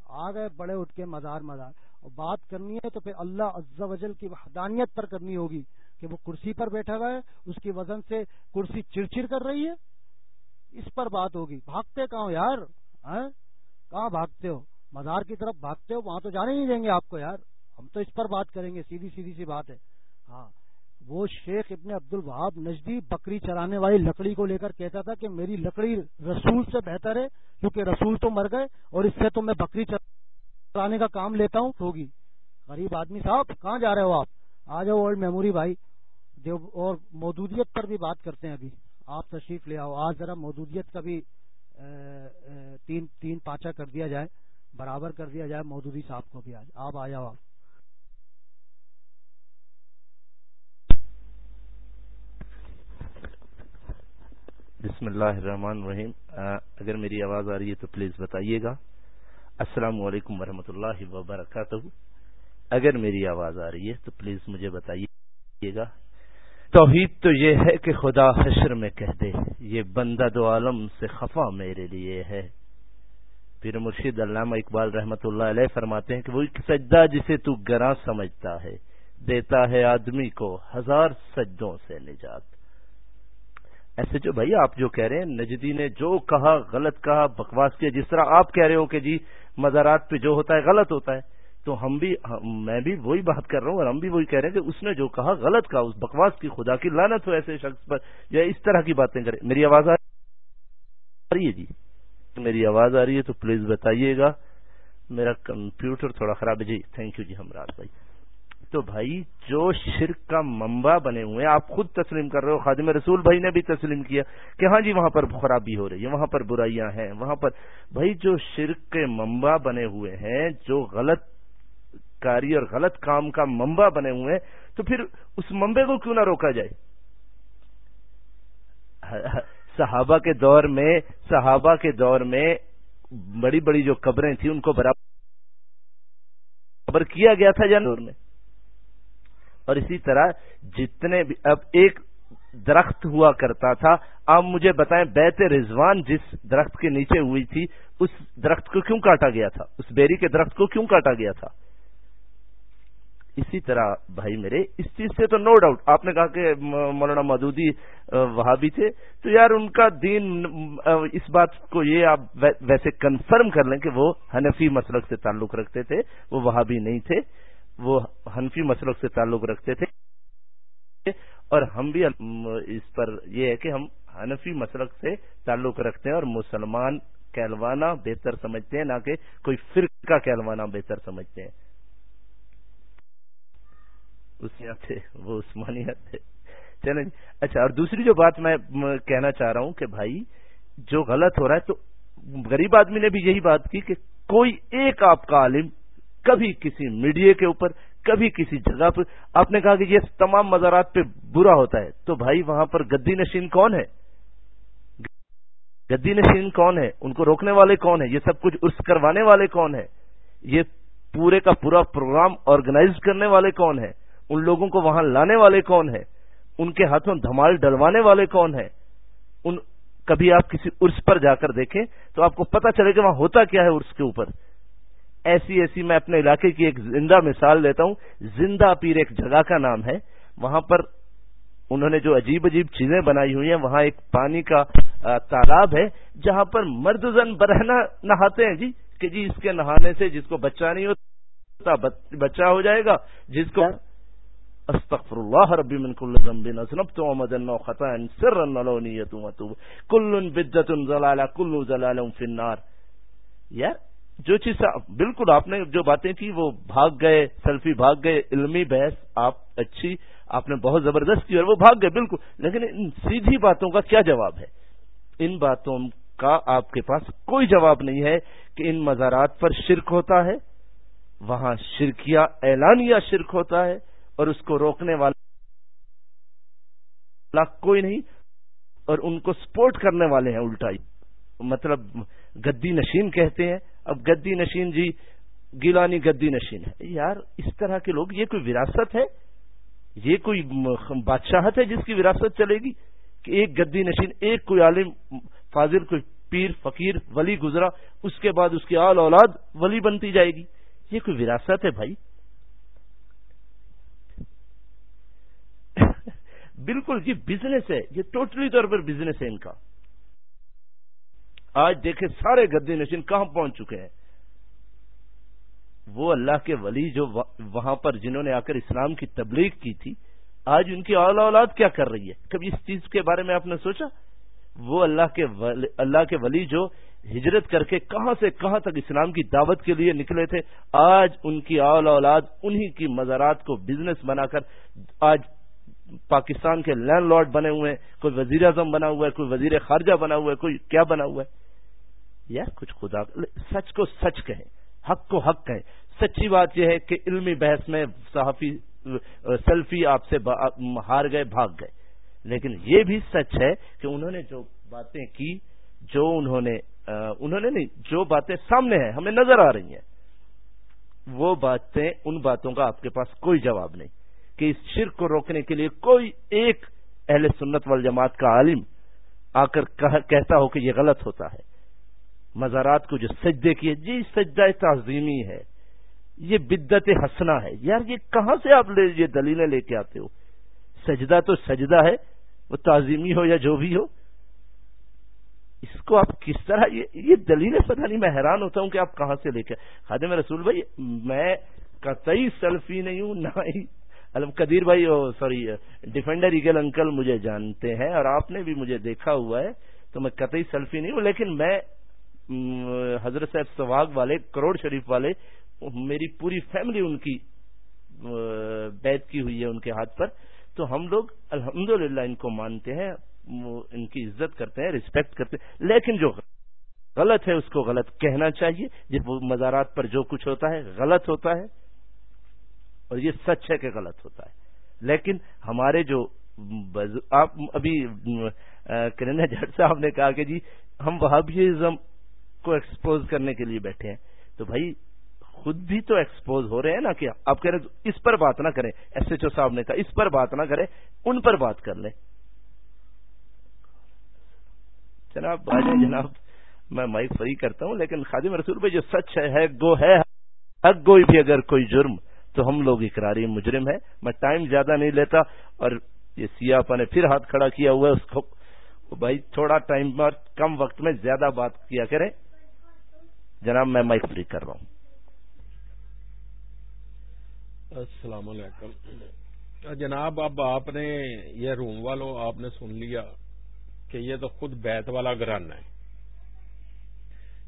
آ گئے بڑے اٹھ کے مزار مزار۔ اور بات کرنی ہے تو پھر اللہ عز و جل کی وحدانیت پر کرنی ہوگی کہ وہ کرسی پر بیٹھا ہوا ہے، اس کی وزن سے کرسی چڑچڑ کر رہی ہے۔ اس پر بات ہوگی۔ بھاگتے کہاں یار؟ ہاں؟ کہاں بھاگتے ہو؟ مزار کی طرف بھاگتے ہو، وہاں تو جانے نہیں دیں گے آپ کو یار۔ ہم تو اس پر بات کریں گے، سیدھی سیدھی سی بات ہے۔ ہاں وہ شیخ ابن عبد الوہاب نجدی بکری چلانے والی لکڑی کو لے کر کہتا تھا کہ میری لکڑی رسول سے بہتر ہے، کیونکہ رسول تو مر گئے اور اس سے تو میں بکری چلانے کا کام لیتا ہوں، ہوگی۔ غریب آدمی صاحب، کہاں جا رہے ہو آپ؟ آ جاؤ اولڈ میموری بھائی۔ اور مودودیت پر بھی بات کرتے ہیں ابھی۔ آپ تشریف لے آؤ۔ آج ذرا مودودیت کا بھی تین تین پانچا کر دیا جائے، برابر کر دیا جائے مودودی صاحب کو بھی آج۔ آپ آ جاؤ آپ بسم اللہ الرحمن الرحیم۔ اگر میری آواز آ رہی ہے تو پلیز بتائیے گا۔ السلام علیکم ورحمۃ اللہ وبرکاتہ۔ اگر میری آواز آ رہی ہے تو پلیز مجھے بتائیے گا توحید تو یہ ہے کہ خدا حشر میں کہہ دے یہ بندہ دو عالم سے خفا میرے لیے ہے۔ پھر مرشید علامہ اقبال رحمۃ اللہ علیہ فرماتے ہیں کہ وہ ایک سجدہ جسے تو گراں سمجھتا ہے، دیتا ہے آدمی کو ہزار سجدوں سے نجات۔ ایسے جو بھائی آپ جو کہہ رہے ہیں، نجدی نے جو کہا، غلط کہا، بکواس کیا، جس طرح آپ کہہ رہے ہو کہ جی مزارات پہ جو ہوتا ہے، غلط ہوتا ہے۔ تو ہم بھی میں بھی وہی بات کر رہا ہوں اور ہم بھی وہی کہہ رہے ہیں کہ اس نے جو کہا غلط کہا، اس بکواس کی خدا کی لانت ہو ایسے شخص پر، یا اس طرح کی باتیں کرے میری آواز آ رہی ہے جی؟ میری آواز آ رہی ہے تو پلیز بتائیے گا۔ میرا کمپیوٹر تھوڑا خراب ہے جی۔ تھینک یو جی ہمراج بھائی۔ تو بھائی، جو شرک کا منبع بنے ہوئے ہیں، آپ خود تسلیم کر رہے ہو۔ خادم رسول بھائی نے بھی تسلیم کیا کہ ہاں جی وہاں پر خرابی ہو رہی ہے، وہاں پر برائیاں ہیں، وہاں پر بھائی، جو شرک کے منبع بنے ہوئے ہیں، جو غلط کاری اور غلط کام کا منبع بنے ہوئے ہیں، تو پھر اس منبع کو کیوں نہ روکا جائے؟ صحابہ کے دور میں، صحابہ کے دور میں بڑی بڑی جو قبریں تھیں، ان کو برابر کیا گیا تھا جانور میں۔ اور اسی طرح جتنے بھی، اب ایک درخت ہوا کرتا تھا، آپ مجھے بتائیں بیت رضوان جس درخت کے نیچے ہوئی تھی، اس درخت کو کیوں کاٹا گیا تھا؟ اس بیری کے درخت کو کیوں کاٹا گیا تھا؟ اسی طرح بھائی میرے، اس چیز سے تو نو ڈاؤٹ آپ نے کہا کہ مولانا مدودی وہاں بھی تھے۔ تو یار ان کا دین اس بات کو یہ آپ ویسے کنفرم کر لیں کہ وہ حنفی مسلک سے تعلق رکھتے تھے۔ وہ وہاں بھی نہیں تھے۔ وہ حنفی مسلک سے تعلق رکھتے تھے۔ اور ہم بھی اس پر یہ ہے کہ ہم حنفی مسلک سے تعلق رکھتے ہیں اور مسلمان کہلوانا بہتر سمجھتے ہیں، نہ کہ کوئی فرقہ کہلوانا بہتر سمجھتے ہیں۔ تھے وہ عثمانیت تھے چلیں جی اچھا اور دوسری جو بات میں کہنا چاہ رہا ہوں کہ بھائی، جو غلط ہو رہا ہے تو غریب آدمی نے بھی یہی بات کی کہ کوئی ایک آپ کا عالم کبھی کسی میڈیا کے اوپر، کبھی کسی جگہ پر، آپ نے کہا کہ یہ تمام مزارات پہ برا ہوتا ہے۔ تو بھائی، وہاں پر گدی نشین کون ہے؟ گدی نشین کون ہے؟ ان کو روکنے والے کون ہیں؟ یہ سب کچھ ارس کروانے والے کون ہیں؟ یہ پورے کا پورا پروگرام آرگنائز کرنے والے کون ہیں؟ ان لوگوں کو وہاں لانے والے کون ہیں؟ ان کے ہاتھوں دھمال ڈلوانے والے کون ہیں؟ ان کبھی آپ کسی ارس پر جا کر دیکھیں تو آپ کو پتا چلے کہ وہاں ہوتا کیا ہے ارس کے اوپر۔ ایسی ایسی میں اپنے علاقے کی ایک زندہ مثال دیتا ہوں۔ زندہ پیر ایک جگہ کا نام ہے۔ وہاں پر انہوں نے جو عجیب عجیب چیزیں بنائی ہوئی ہیں، وہاں ایک پانی کا تالاب ہے جہاں پر مرد زن برہنا نہاتے ہیں۔ جی کہ جی اس کے نہانے سے جس کو بچہ نہیں ہوتا بچہ ہو جائے گا، جس کو استغفر اللہ ربی من کل ذنب. اذنبت ومدن خطا سرا ولونیت وتوب کل بدت زلال کل زلال فی النار. یار، جو چیز بالکل آپ نے جو باتیں کی وہ بھاگ گئے، سیلفی بھاگ گئے، علمی بحث، آپ اچھی، آپ نے بہت زبردست کی اور وہ بھاگ گئے، بالکل. لیکن ان سیدھی باتوں کا کیا جواب ہے؟ ان باتوں کا آپ کے پاس کوئی جواب نہیں ہے کہ ان مزارات پر شرک ہوتا ہے، وہاں شرکیہ، اعلانیہ شرک ہوتا ہے اور اس کو روکنے والا کوئی نہیں، اور ان کو سپورٹ کرنے والے ہیں الٹائی مطلب گدی نشین کہتے ہیں۔ اب گدی نشین جی گیلانی گدی نشین ہے۔ یار، اس طرح کے لوگ، یہ کوئی وراثت ہے؟ یہ کوئی بادشاہت ہے جس کی وراثت چلے گی؟ کہ ایک گدی نشین، ایک کوئی عالم، فاضل، کوئی پیر، فقیر، ولی گزرا، اس کے بعد اس کی آل اولاد ولی بنتی جائے گی؟ یہ کوئی وراثت ہے بھائی؟ بالکل جی بزنس ہے، یہ ٹوٹلی طور پر بزنس ہے ان کا۔ آج دیکھیں سارے گدے نشین کہاں پہنچ چکے ہیں۔ وہ اللہ کے ولی جو وہاں پر جنہوں نے آ کر اسلام کی تبلیغ کی تھی، آج ان کی اولا اولاد کیا کر رہی ہے؟ کبھی اس چیز کے بارے میں آپ نے سوچا؟ وہ اللہ کے ولی، اللہ کے ولی جو ہجرت کر کے کہاں سے کہاں تک اسلام کی دعوت کے لیے نکلے تھے، آج ان کی اول اولاد انہی کی مزارات کو بزنس بنا کر آج پاکستان کے لینڈ لارڈ بنے ہوئے ہیں، کوئی وزیر اعظم بنا ہوا ہے، کوئی وزیر خارجہ بنا ہوا ہے، کوئی کیا بنا ہوا ہے؟ یا کچھ خدا، سچ کو سچ کہیں، حق کو حق کہیں۔ سچی بات یہ ہے کہ علمی بحث میں صحافی، سیلفی آپ سے ہار گئے، بھاگ گئے۔ لیکن یہ بھی سچ ہے کہ انہوں نے جو باتیں کی، جو انہوں نے انہوں نے نہیں، جو باتیں سامنے ہیں، ہمیں نظر آ رہی ہیں، وہ باتیں، ان باتوں کا آپ کے پاس کوئی جواب نہیں۔ کہ اس شرک کو روکنے کے لیے کوئی ایک اہل سنت وال جماعت کا عالم آ کر کہتا ہو کہ یہ غلط ہوتا ہے۔ مزارات کو جو سجدے کیے جی سجدہ تعظیمی ہے۔ یہ بدت ہسنا ہے۔ یار، یہ کہاں سے آپ یہ دلیلیں لے کے آتے ہو؟ سجدہ تو سجدہ ہے، وہ تعظیمی ہو یا جو بھی ہو۔ اس کو آپ کس طرح یہ دلیلیں پتہ نہیں، میں حیران ہوتا ہوں کہ آپ کہاں سے لے کے خادم رسول بھائی، میں قطعی سیلفی نہیں ہوں، نہ ہی قدیر بھائی سوری، ڈیفینڈر ایگل انکل مجھے جانتے ہیں اور آپ نے بھی مجھے دیکھا ہوا ہے، تو میں قطعی سیلفی نہیں ہوں، لیکن میں حضرت صاحب سواگ والے، کروڑ شریف والے، میری پوری فیملی ان کی بیت کی ہوئی ہے ان کے ہاتھ پر۔ تو ہم لوگ الحمد ان کو مانتے ہیں ان کی عزت کرتے ہیں ریسپیکٹ کرتے ہیں۔ لیکن جو غلط ہے، اس کو غلط کہنا چاہیے۔ جب مزارات پر جو کچھ ہوتا ہے، غلط ہوتا ہے۔ اور یہ سچ ہے کہ غلط ہوتا ہے۔ لیکن ہمارے جو آپ ابھی کرنا جٹ صاحب نے کہا کہ جی ہم وہابیزم کو ایکسپوز کرنے کے لیے بیٹھے ہیں۔ تو بھائی، خود بھی تو ایکسپوز ہو رہے ہیں نا کہ آپ کہہ رہے اس پر بات نہ کریں۔ ایس ایچ او صاحب نے کہا، اس پر بات نہ کریں، ان پر بات کر لیں۔ جناب جناب، میں مائک فری کرتا ہوں، لیکن خادم رسول بھائی، جو سچ ہے، گو ہے، حق گوئی بھی اگر کوئی جرم تو ہم لوگ اقراری مجرم ہے میں ٹائم زیادہ نہیں لیتا اور یہ سیاپا نے پھر ہاتھ کھڑا کیا ہوا ہے اس کو۔ بھائی تھوڑا ٹائم پر کم وقت میں زیادہ بات کیا کریں۔ جناب، میں مائک فری کر رہا ہوں۔ السلام علیکم۔ جناب، اب آپ نے یہ روم والوں آپ نے سن لیا کہ یہ تو خود بیت والا گران ہے۔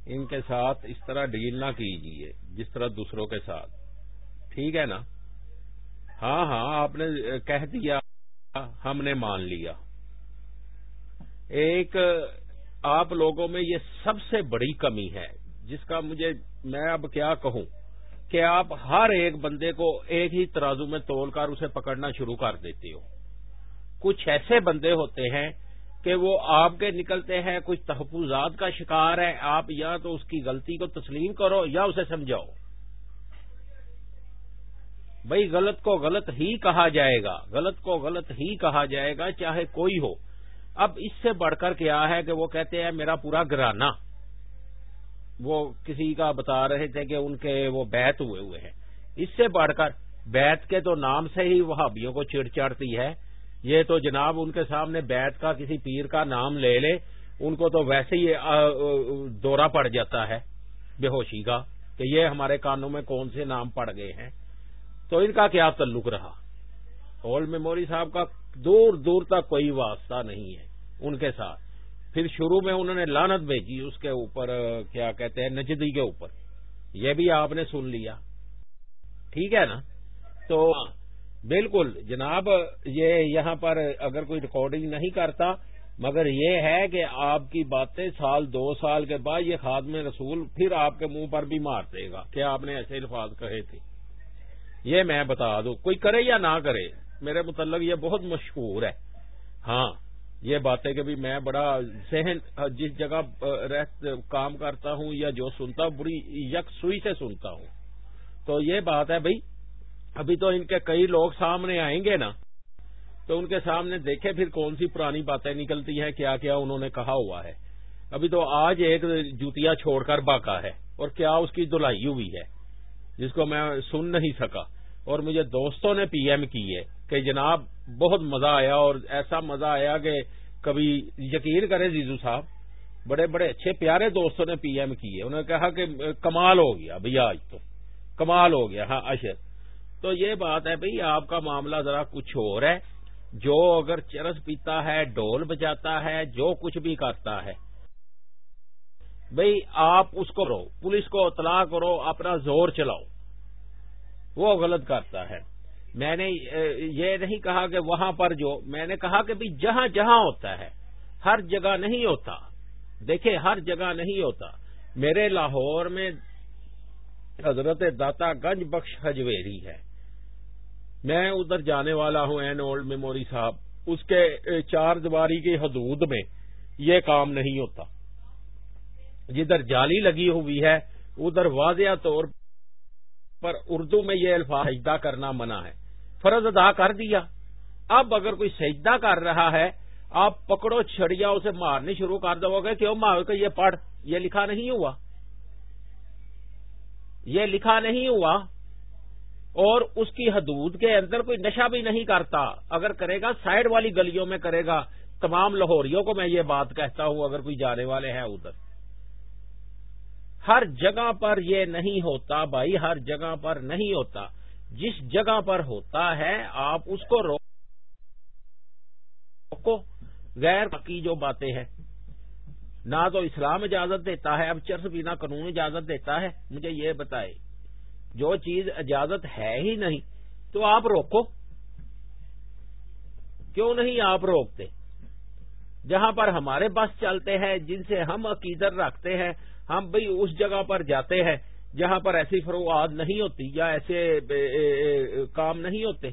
ان کے ساتھ اس طرح ڈیل نہ کیجیے جس طرح دوسروں کے ساتھ۔ ٹھیک ہے نا؟ ہاں ہاں آپ نے کہہ دیا، ہم نے مان لیا۔ ایک، آپ لوگوں میں یہ سب سے بڑی کمی ہے، جس کا مجھے، میں اب کیا کہوں؟ کہ آپ ہر ایک بندے کو ایک ہی ترازو میں تول کر اسے پکڑنا شروع کر دیتے ہو۔ کچھ ایسے بندے ہوتے ہیں کہ وہ آپ کے نکلتے ہیں، کچھ تحفظات کا شکار ہے آپ یا تو اس کی غلطی کو تسلیم کرو یا اسے سمجھاؤ۔ بھائی غلط کو غلط ہی کہا جائے گا، غلط کو غلط ہی کہا جائے گا، چاہے کوئی ہو۔ اب اس سے بڑھ کر کیا ہے کہ وہ کہتے ہیں میرا پورا گرانا وہ کسی کا بتا رہے تھے کہ ان کے وہ بیت ہوئے ہوئے ہیں۔ اس سے بڑھ کر بیت کے تو نام سے ہی وہابیوں کو چڑ چڑھتی ہے۔ یہ تو جناب ان کے سامنے بیت کا کسی پیر کا نام لے لے، ان کو تو ویسے ہی دورہ پڑ جاتا ہے، بے ہوشی کا کہ یہ ہمارے کانوں میں کون سے نام پڑ گئے ہیں۔ تو ان کا کیا تعلق رہا؟ ہال میموری صاحب کا دور دور تک کوئی واسطہ نہیں ہے ان کے ساتھ۔ پھر شروع میں انہوں نے لانت بھیجی اس کے اوپر، کیا کہتے ہیں، نجدی کے اوپر۔ یہ بھی آپ نے سن لیا۔ ٹھیک ہے نا؟ تو ہاں، بالکل جناب، یہ یہاں پر اگر کوئی ریکارڈنگ نہیں کرتا، مگر یہ ہے کہ آپ کی باتیں سال، دو سال کے بعد یہ خادم رسول پھر آپ کے منہ پر بھی مار دے گا کہ آپ نے ایسے الفاظ کہے تھے۔ یہ میں بتا دوں، کوئی کرے یا نہ کرے، میرے متعلق یہ بہت مشہور ہے۔ ہاں یہ باتیں کہ میں بڑا ذہن، جس جگہ کام کرتا ہوں یا جو سنتا ہوں، بڑی یک سوئی سے سنتا ہوں۔ تو یہ بات ہے بھائی ابھی تو ان کے کئی لوگ سامنے آئیں گے نا، تو ان کے سامنے دیکھے پھر کون سی پرانی باتیں نکلتی ہیں، کیا کیا انہوں نے کہا ہوا ہے۔ ابھی تو آج ایک جوتیا چھوڑ کر باقا ہے، اور کیا اس کی دلائی ہوئی ہے۔ جس کو میں سن نہیں سکا۔ اور مجھے دوستوں نے پی ایم کی ہے کہ جناب بہت مزہ آیا اور ایسا مزہ آیا کہ کبھی یقین کرے زیزو صاحب، بڑے بڑے اچھے پیارے دوستوں نے پی ایم کی ہے۔ انہوں نے کہا کہ کمال ہو گیا بھیا آج تو۔ کمال ہو گیا ہاں اشر۔ تو یہ بات ہے بھئی آپ کا معاملہ ذرا کچھ اور ہے۔ جو اگر چرس پیتا ہے ڈول بجاتا ہے، جو کچھ بھی کرتا ہے بھئی آپ اس کو رو، پولیس کو اطلاع کرو، اپنا زور چلاؤ۔ وہ غلط کرتا ہے۔ میں نے یہ نہیں کہا کہ وہاں پر جو، میں نے کہا کہ بھی جہاں جہاں ہوتا ہے، ہر جگہ نہیں ہوتا۔ دیکھیں، ہر جگہ نہیں ہوتا۔ میرے لاہور میں حضرت داتا گنج بخش حجویری ہے۔ میں ادھر جانے والا ہوں، این اولڈ میموری صاحب۔ اس کے چار دیواری کی حدود میں یہ کام نہیں ہوتا۔ جدھر جالی لگی ہوئی ہے، ادھر واضح طور پر اردو میں یہ الفاظ سجدہ کرنا منع ہے۔ فرض ادا کر دیا۔ اب اگر کوئی سجدہ کر رہا ہے، آپ پکڑو چھڑیا، اسے مارنی شروع کر دو گے، کیوں مار کے یہ پڑھ، یہ لکھا نہیں ہوا۔ یہ لکھا نہیں ہوا۔ اور اس کی حدود کے اندر کوئی نشہ بھی نہیں کرتا۔ اگر کرے گا سائڈ والی گلیوں میں کرے گا۔ تمام لاہوریوں کو میں یہ بات کہتا ہوں، اگر کوئی جانے والے ہیں ادھر۔ ہر جگہ پر یہ نہیں ہوتا بھائی، ہر جگہ پر نہیں ہوتا۔ جس جگہ پر ہوتا ہے، آپ اس کو روکو غیر کی جو باتیں ہیں۔ نہ تو اسلام اجازت دیتا ہے، اب چرس پینا قانون اجازت دیتا ہے۔ مجھے یہ بتائے، جو چیز اجازت ہے ہی نہیں، تو آپ روکو۔ کیوں نہیں آپ روکتے؟ جہاں پر ہمارے بس چلتے ہیں، جن سے ہم عقیدت رکھتے ہیں ہم بھئی اس جگہ پر جاتے ہیں جہاں پر ایسی فروغات نہیں ہوتی یا ایسے کام نہیں ہوتے۔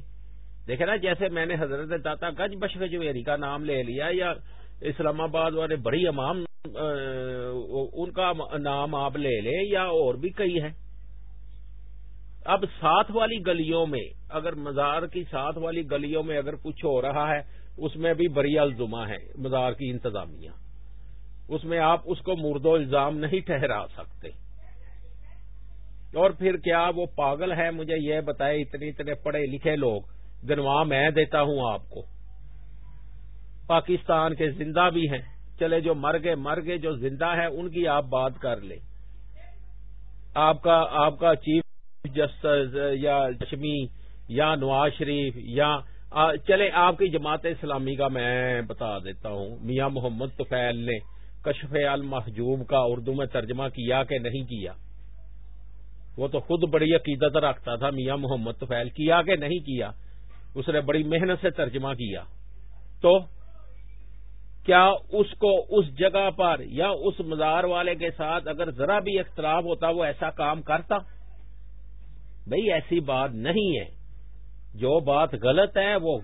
دیکھیں نا، جیسے میں نے حضرت داتا گج بشویری کا نام لے لیا یا اسلام آباد والے بڑی امام ان کا نام آپ لے لیں یا اور بھی کئی ہیں۔ اب ساتھ والی گلیوں میں، اگر مزار کی ساتھ والی گلیوں میں اگر کچھ ہو رہا ہے، اس میں بھی بڑی الزما ہے مزار کی انتظامیہ۔ اس میں آپ اس کو مرد و الزام نہیں ٹھہرا سکتے۔ اور پھر کیا وہ پاگل ہے مجھے یہ بتائے اتنے اتنے پڑھے لکھے لوگ۔ دنوا میں دیتا ہوں آپ کو۔ پاکستان کے زندہ بھی ہیں۔ چلے جو مر گئے مر گئے، جو زندہ ہے ان کی آپ بات کر لیں۔ آپ کا آپ کا چیف جسٹس یا لکشمی یا نواز شریف یا چلے آپ کی جماعت اسلامی کا میں بتا دیتا ہوں۔ میاں محمد طفیل نے کشف المحجوب کا اردو میں ترجمہ کیا کہ نہیں کیا؟ وہ تو خود بڑی عقیدت رکھتا تھا میاں محمد طفیل کیا کہ نہیں کیا؟ اس نے بڑی محنت سے ترجمہ کیا۔ تو کیا اس کو اس جگہ پر یا اس مزار والے کے ساتھ اگر ذرا بھی اختلاف ہوتا، وہ ایسا کام کرتا؟ بھئی ایسی بات نہیں ہے۔ جو بات غلط ہے، وہ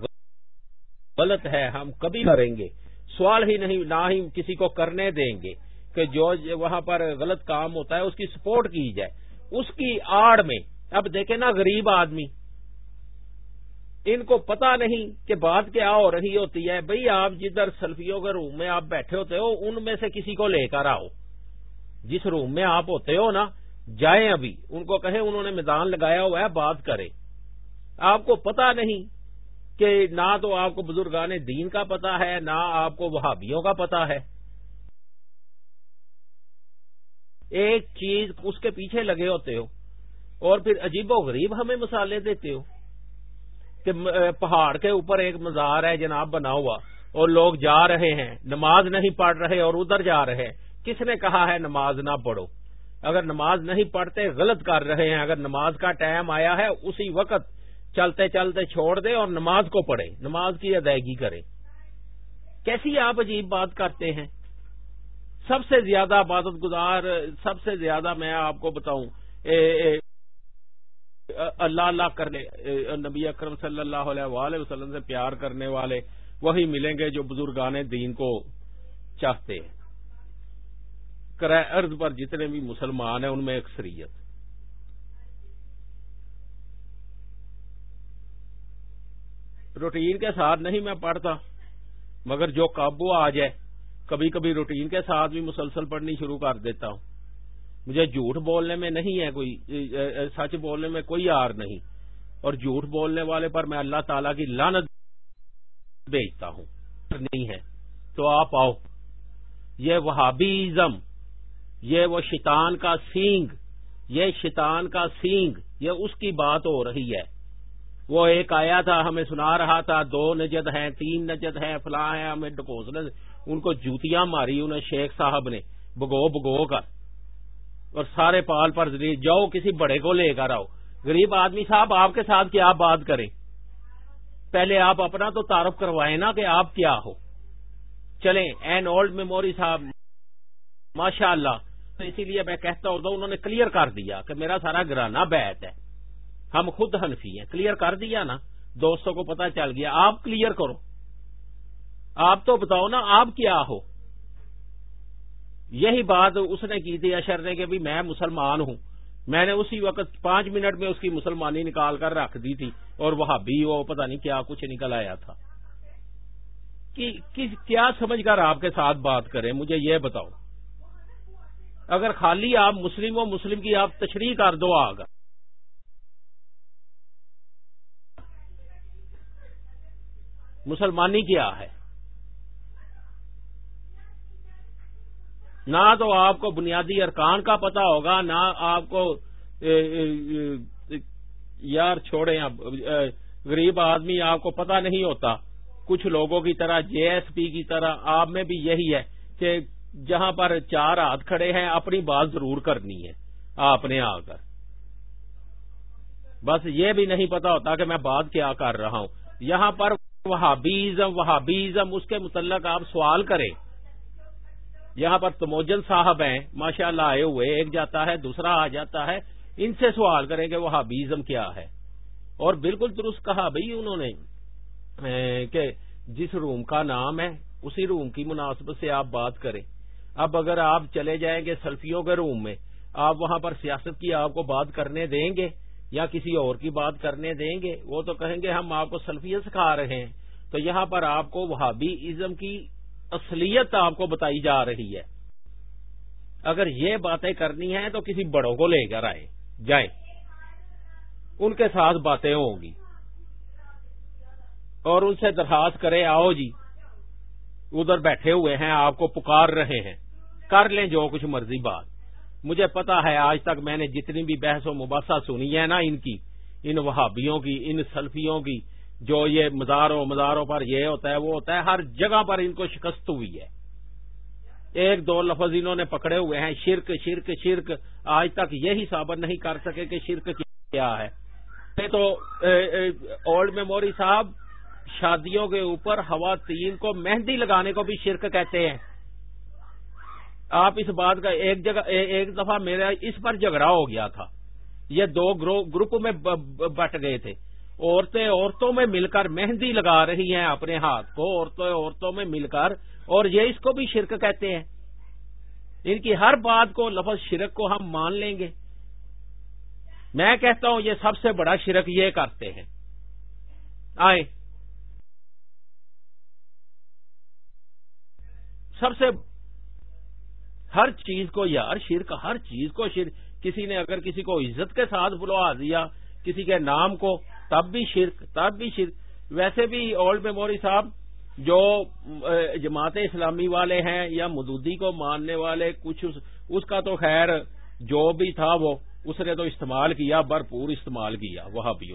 غلط ہے۔ ہم کبھی کریں گے۔ سوال ہی نہیں، نہ ہی کسی کو کرنے دیں گے کہ جو وہاں پر غلط کام ہوتا ہے، اس کی سپورٹ کی جائے۔ اس کی آڑ میں، اب دیکھیں نا غریب آدمی۔ ان کو پتا نہیں کہ بات کیا ہو رہی ہوتی ہے۔ بھئی آپ جدھر سلفیوں کے روم میں آپ بیٹھے ہوتے ہو، ان میں سے کسی کو لے کر آؤ۔ جس روم میں آپ ہوتے ہو نا، جائیں ابھی۔ ان کو کہیں انہوں نے میدان لگایا ہوا ہے، بات کریں۔ آپ کو پتا نہیں کہ نہ تو آپ کو بزرگان دین کا پتا ہے، نہ آپ کو وہابیوں کا پتا ہے۔ ایک چیز اس کے پیچھے لگے ہوتے ہو اور پھر عجیب و غریب ہمیں مسالے دیتے ہو کہ پہاڑ کے اوپر ایک مزار ہے جناب بنا ہوا اور لوگ جا رہے ہیں، نماز نہیں پڑھ رہے اور ادھر جا رہے ہیں۔ کس نے کہا ہے نماز نہ پڑھو؟ اگر نماز نہیں پڑھتے، غلط کر رہے ہیں۔ اگر نماز کا ٹائم آیا ہے، اسی وقت چلتے چلتے چھوڑ دے اور نماز کو پڑھے، نماز کی ادائیگی کرے۔ کیسی آپ عجیب بات کرتے ہیں؟ سب سے زیادہ عبادت گزار، سب سے زیادہ میں آپ کو بتاؤں اللہ اللہ کرنے نبی اکرم صلی اللہ علیہ وآلہ وسلم سے پیار کرنے والے وہی ملیں گے جو بزرگان دین کو چاہتے ہیں۔ کرائے ارض پر جتنے بھی مسلمان ہیں، ان میں اکثریت۔ روٹین کے ساتھ نہیں میں پڑھتا، مگر جو قابو آ جائے، کبھی کبھی روٹین کے ساتھ بھی مسلسل پڑھنی شروع کر دیتا ہوں۔ مجھے جھوٹ بولنے میں نہیں ہے کوئی، سچ بولنے میں کوئی آر نہیں۔ اور جھوٹ بولنے والے پر میں اللہ تعالی کی لانت بیچتا ہوں۔ نہیں ہے۔ تو آپ آؤ۔ یہ وہابیزم، یہ وہ شیطان کا سینگ، یہ شیطان کا سینگ، یہ اس کی بات ہو رہی ہے۔ وہ ایک آیا تھا، ہمیں سنا رہا تھا، دو نجد ہیں، تین نجد ہیں، فلاں ہیں، ہمیں ڈکوسنے ان کو جوتیاں ماری انہیں شیخ صاحب نے، بگو بگو کر اور سارے پال پر جاؤ کسی بڑے کو لے کر آؤ۔ غریب آدمی صاحب، آپ کے ساتھ کیا بات کریں؟ پہلے آپ اپنا تو تعارف کروائیں نا کہ آپ کیا ہو۔ چلیں، این اولڈ میموری صاحب ماشاء اللہ اسی لیے میں کہتا ہوں، انہوں نے کلیئر کر دیا کہ میرا سارا گرانا بیت ہے۔ ہم خود حنفی ہیں۔ کلیئر کر دیا نا؟ دوستوں کو پتا چل گیا۔ آپ کلیئر کرو۔ آپ تو بتاؤ نا، آپ کیا ہو؟ یہی بات اس نے کی تھی اشر نے کہ بھی میں مسلمان ہوں۔ میں نے اسی وقت پانچ منٹ میں اس کی مسلمانی نکال کر رکھ دی تھی اور وہاں بھی وہ پتا نہیں کیا کچھ نکل آیا تھا۔ کیا سمجھ کر آپ کے ساتھ بات کریں؟ مجھے یہ بتاؤ۔ اگر خالی آپ مسلم ہو، مسلم کی آپ تشریح کر دو آگا۔ مسلمانی کیا ہے؟ نہ تو آپ کو بنیادی ارکان کا پتا ہوگا، نہ آپ کو یار چھوڑے غریب آدمی آپ کو پتا نہیں ہوتا۔ کچھ لوگوں کی طرح، جے ایس پی کی طرح، آپ میں بھی یہی ہے کہ جہاں پر چار ہاتھ کھڑے ہیں، اپنی بات ضرور کرنی ہے، آپ نے آ کر۔ بس یہ بھی نہیں پتا ہوتا کہ میں بات کیا کر رہا ہوں۔ یہاں پر وہابیزم وہابیزم، اس کے متعلق آپ سوال کریں۔ یہاں پر تموجن صاحب ہیں ماشاء اللہ آئے ہوئے، ایک جاتا ہے، دوسرا آ جاتا ہے۔ ان سے سوال کریں کہ وہابیزم کیا ہے۔ اور بالکل درست کہا بھائی انہوں نے کہ جس روم کا نام ہے، اسی روم کی مناسبت سے آپ بات کریں۔ اب اگر آپ چلے جائیں گے سلفیوں کے روم میں، آپ وہاں پر سیاست کی آپ کو بات کرنے دیں گے۔ یا کسی اور کی بات کرنے دیں گے، وہ تو کہیں گے ہم آپ کو سلفیت سکھا رہے ہیں۔ تو یہاں پر آپ کو وہابی ازم کی اصلیت آپ کو بتائی جا رہی ہے۔ اگر یہ باتیں کرنی ہیں تو کسی بڑوں کو لے کر آئے جائیں۔ ان کے ساتھ باتیں ہوں گی۔ اور ان سے درخواست کرے آؤ جی۔ ادھر بیٹھے ہوئے ہیں، آپ کو پکار رہے ہیں۔ کر لیں جو کچھ مرضی بات۔ مجھے پتا ہے آج تک میں نے جتنی بھی بحث و مباحثہ سنی ہے نا ان کی، ان وہابیوں کی، ان سلفیوں کی، جو یہ مزاروں مزاروں پر یہ ہوتا ہے، وہ ہوتا ہے، ہر جگہ پر ان کو شکست ہوئی ہے۔ ایک دو لفظ انہوں نے پکڑے ہوئے ہیں، شرک شرک شرک۔ آج تک یہی ثابت نہیں کر سکے کہ شرک کیا ہے۔ تو اولڈ میموری صاحب، شادیوں کے اوپر ہوا تین کو مہندی لگانے کو بھی شرک کہتے ہیں۔ آپ اس بات کا ایک جگہ، ایک دفعہ میرا اس پر جھگڑا ہو گیا تھا۔ یہ دو گروپ میں بٹ گئے تھے۔ عورتیں عورتوں میں مل کر مہندی لگا رہی ہیں اپنے ہاتھ کو، عورتیں عورتوں میں مل کر، اور یہ اس کو بھی شرک کہتے ہیں۔ ان کی ہر بات کو، لفظ شرک کو ہم مان لیں گے۔ میں کہتا ہوں یہ سب سے بڑا شرک یہ کرتے ہیں۔ آئے سب سے ہر چیز کو یار، شرک، ہر چیز کو شرک۔ کسی نے اگر کسی کو عزت کے ساتھ بلوا دیا، کسی کے نام کو، تب بھی شرک، تب بھی شرک۔ ویسے بھی اولڈ میموری صاحب، جو جماعت اسلامی والے ہیں یا مدودی کو ماننے والے، کچھ اس کا تو خیر جو بھی تھا وہ، اس نے تو استعمال کیا، بھرپور استعمال کیا وہ بھی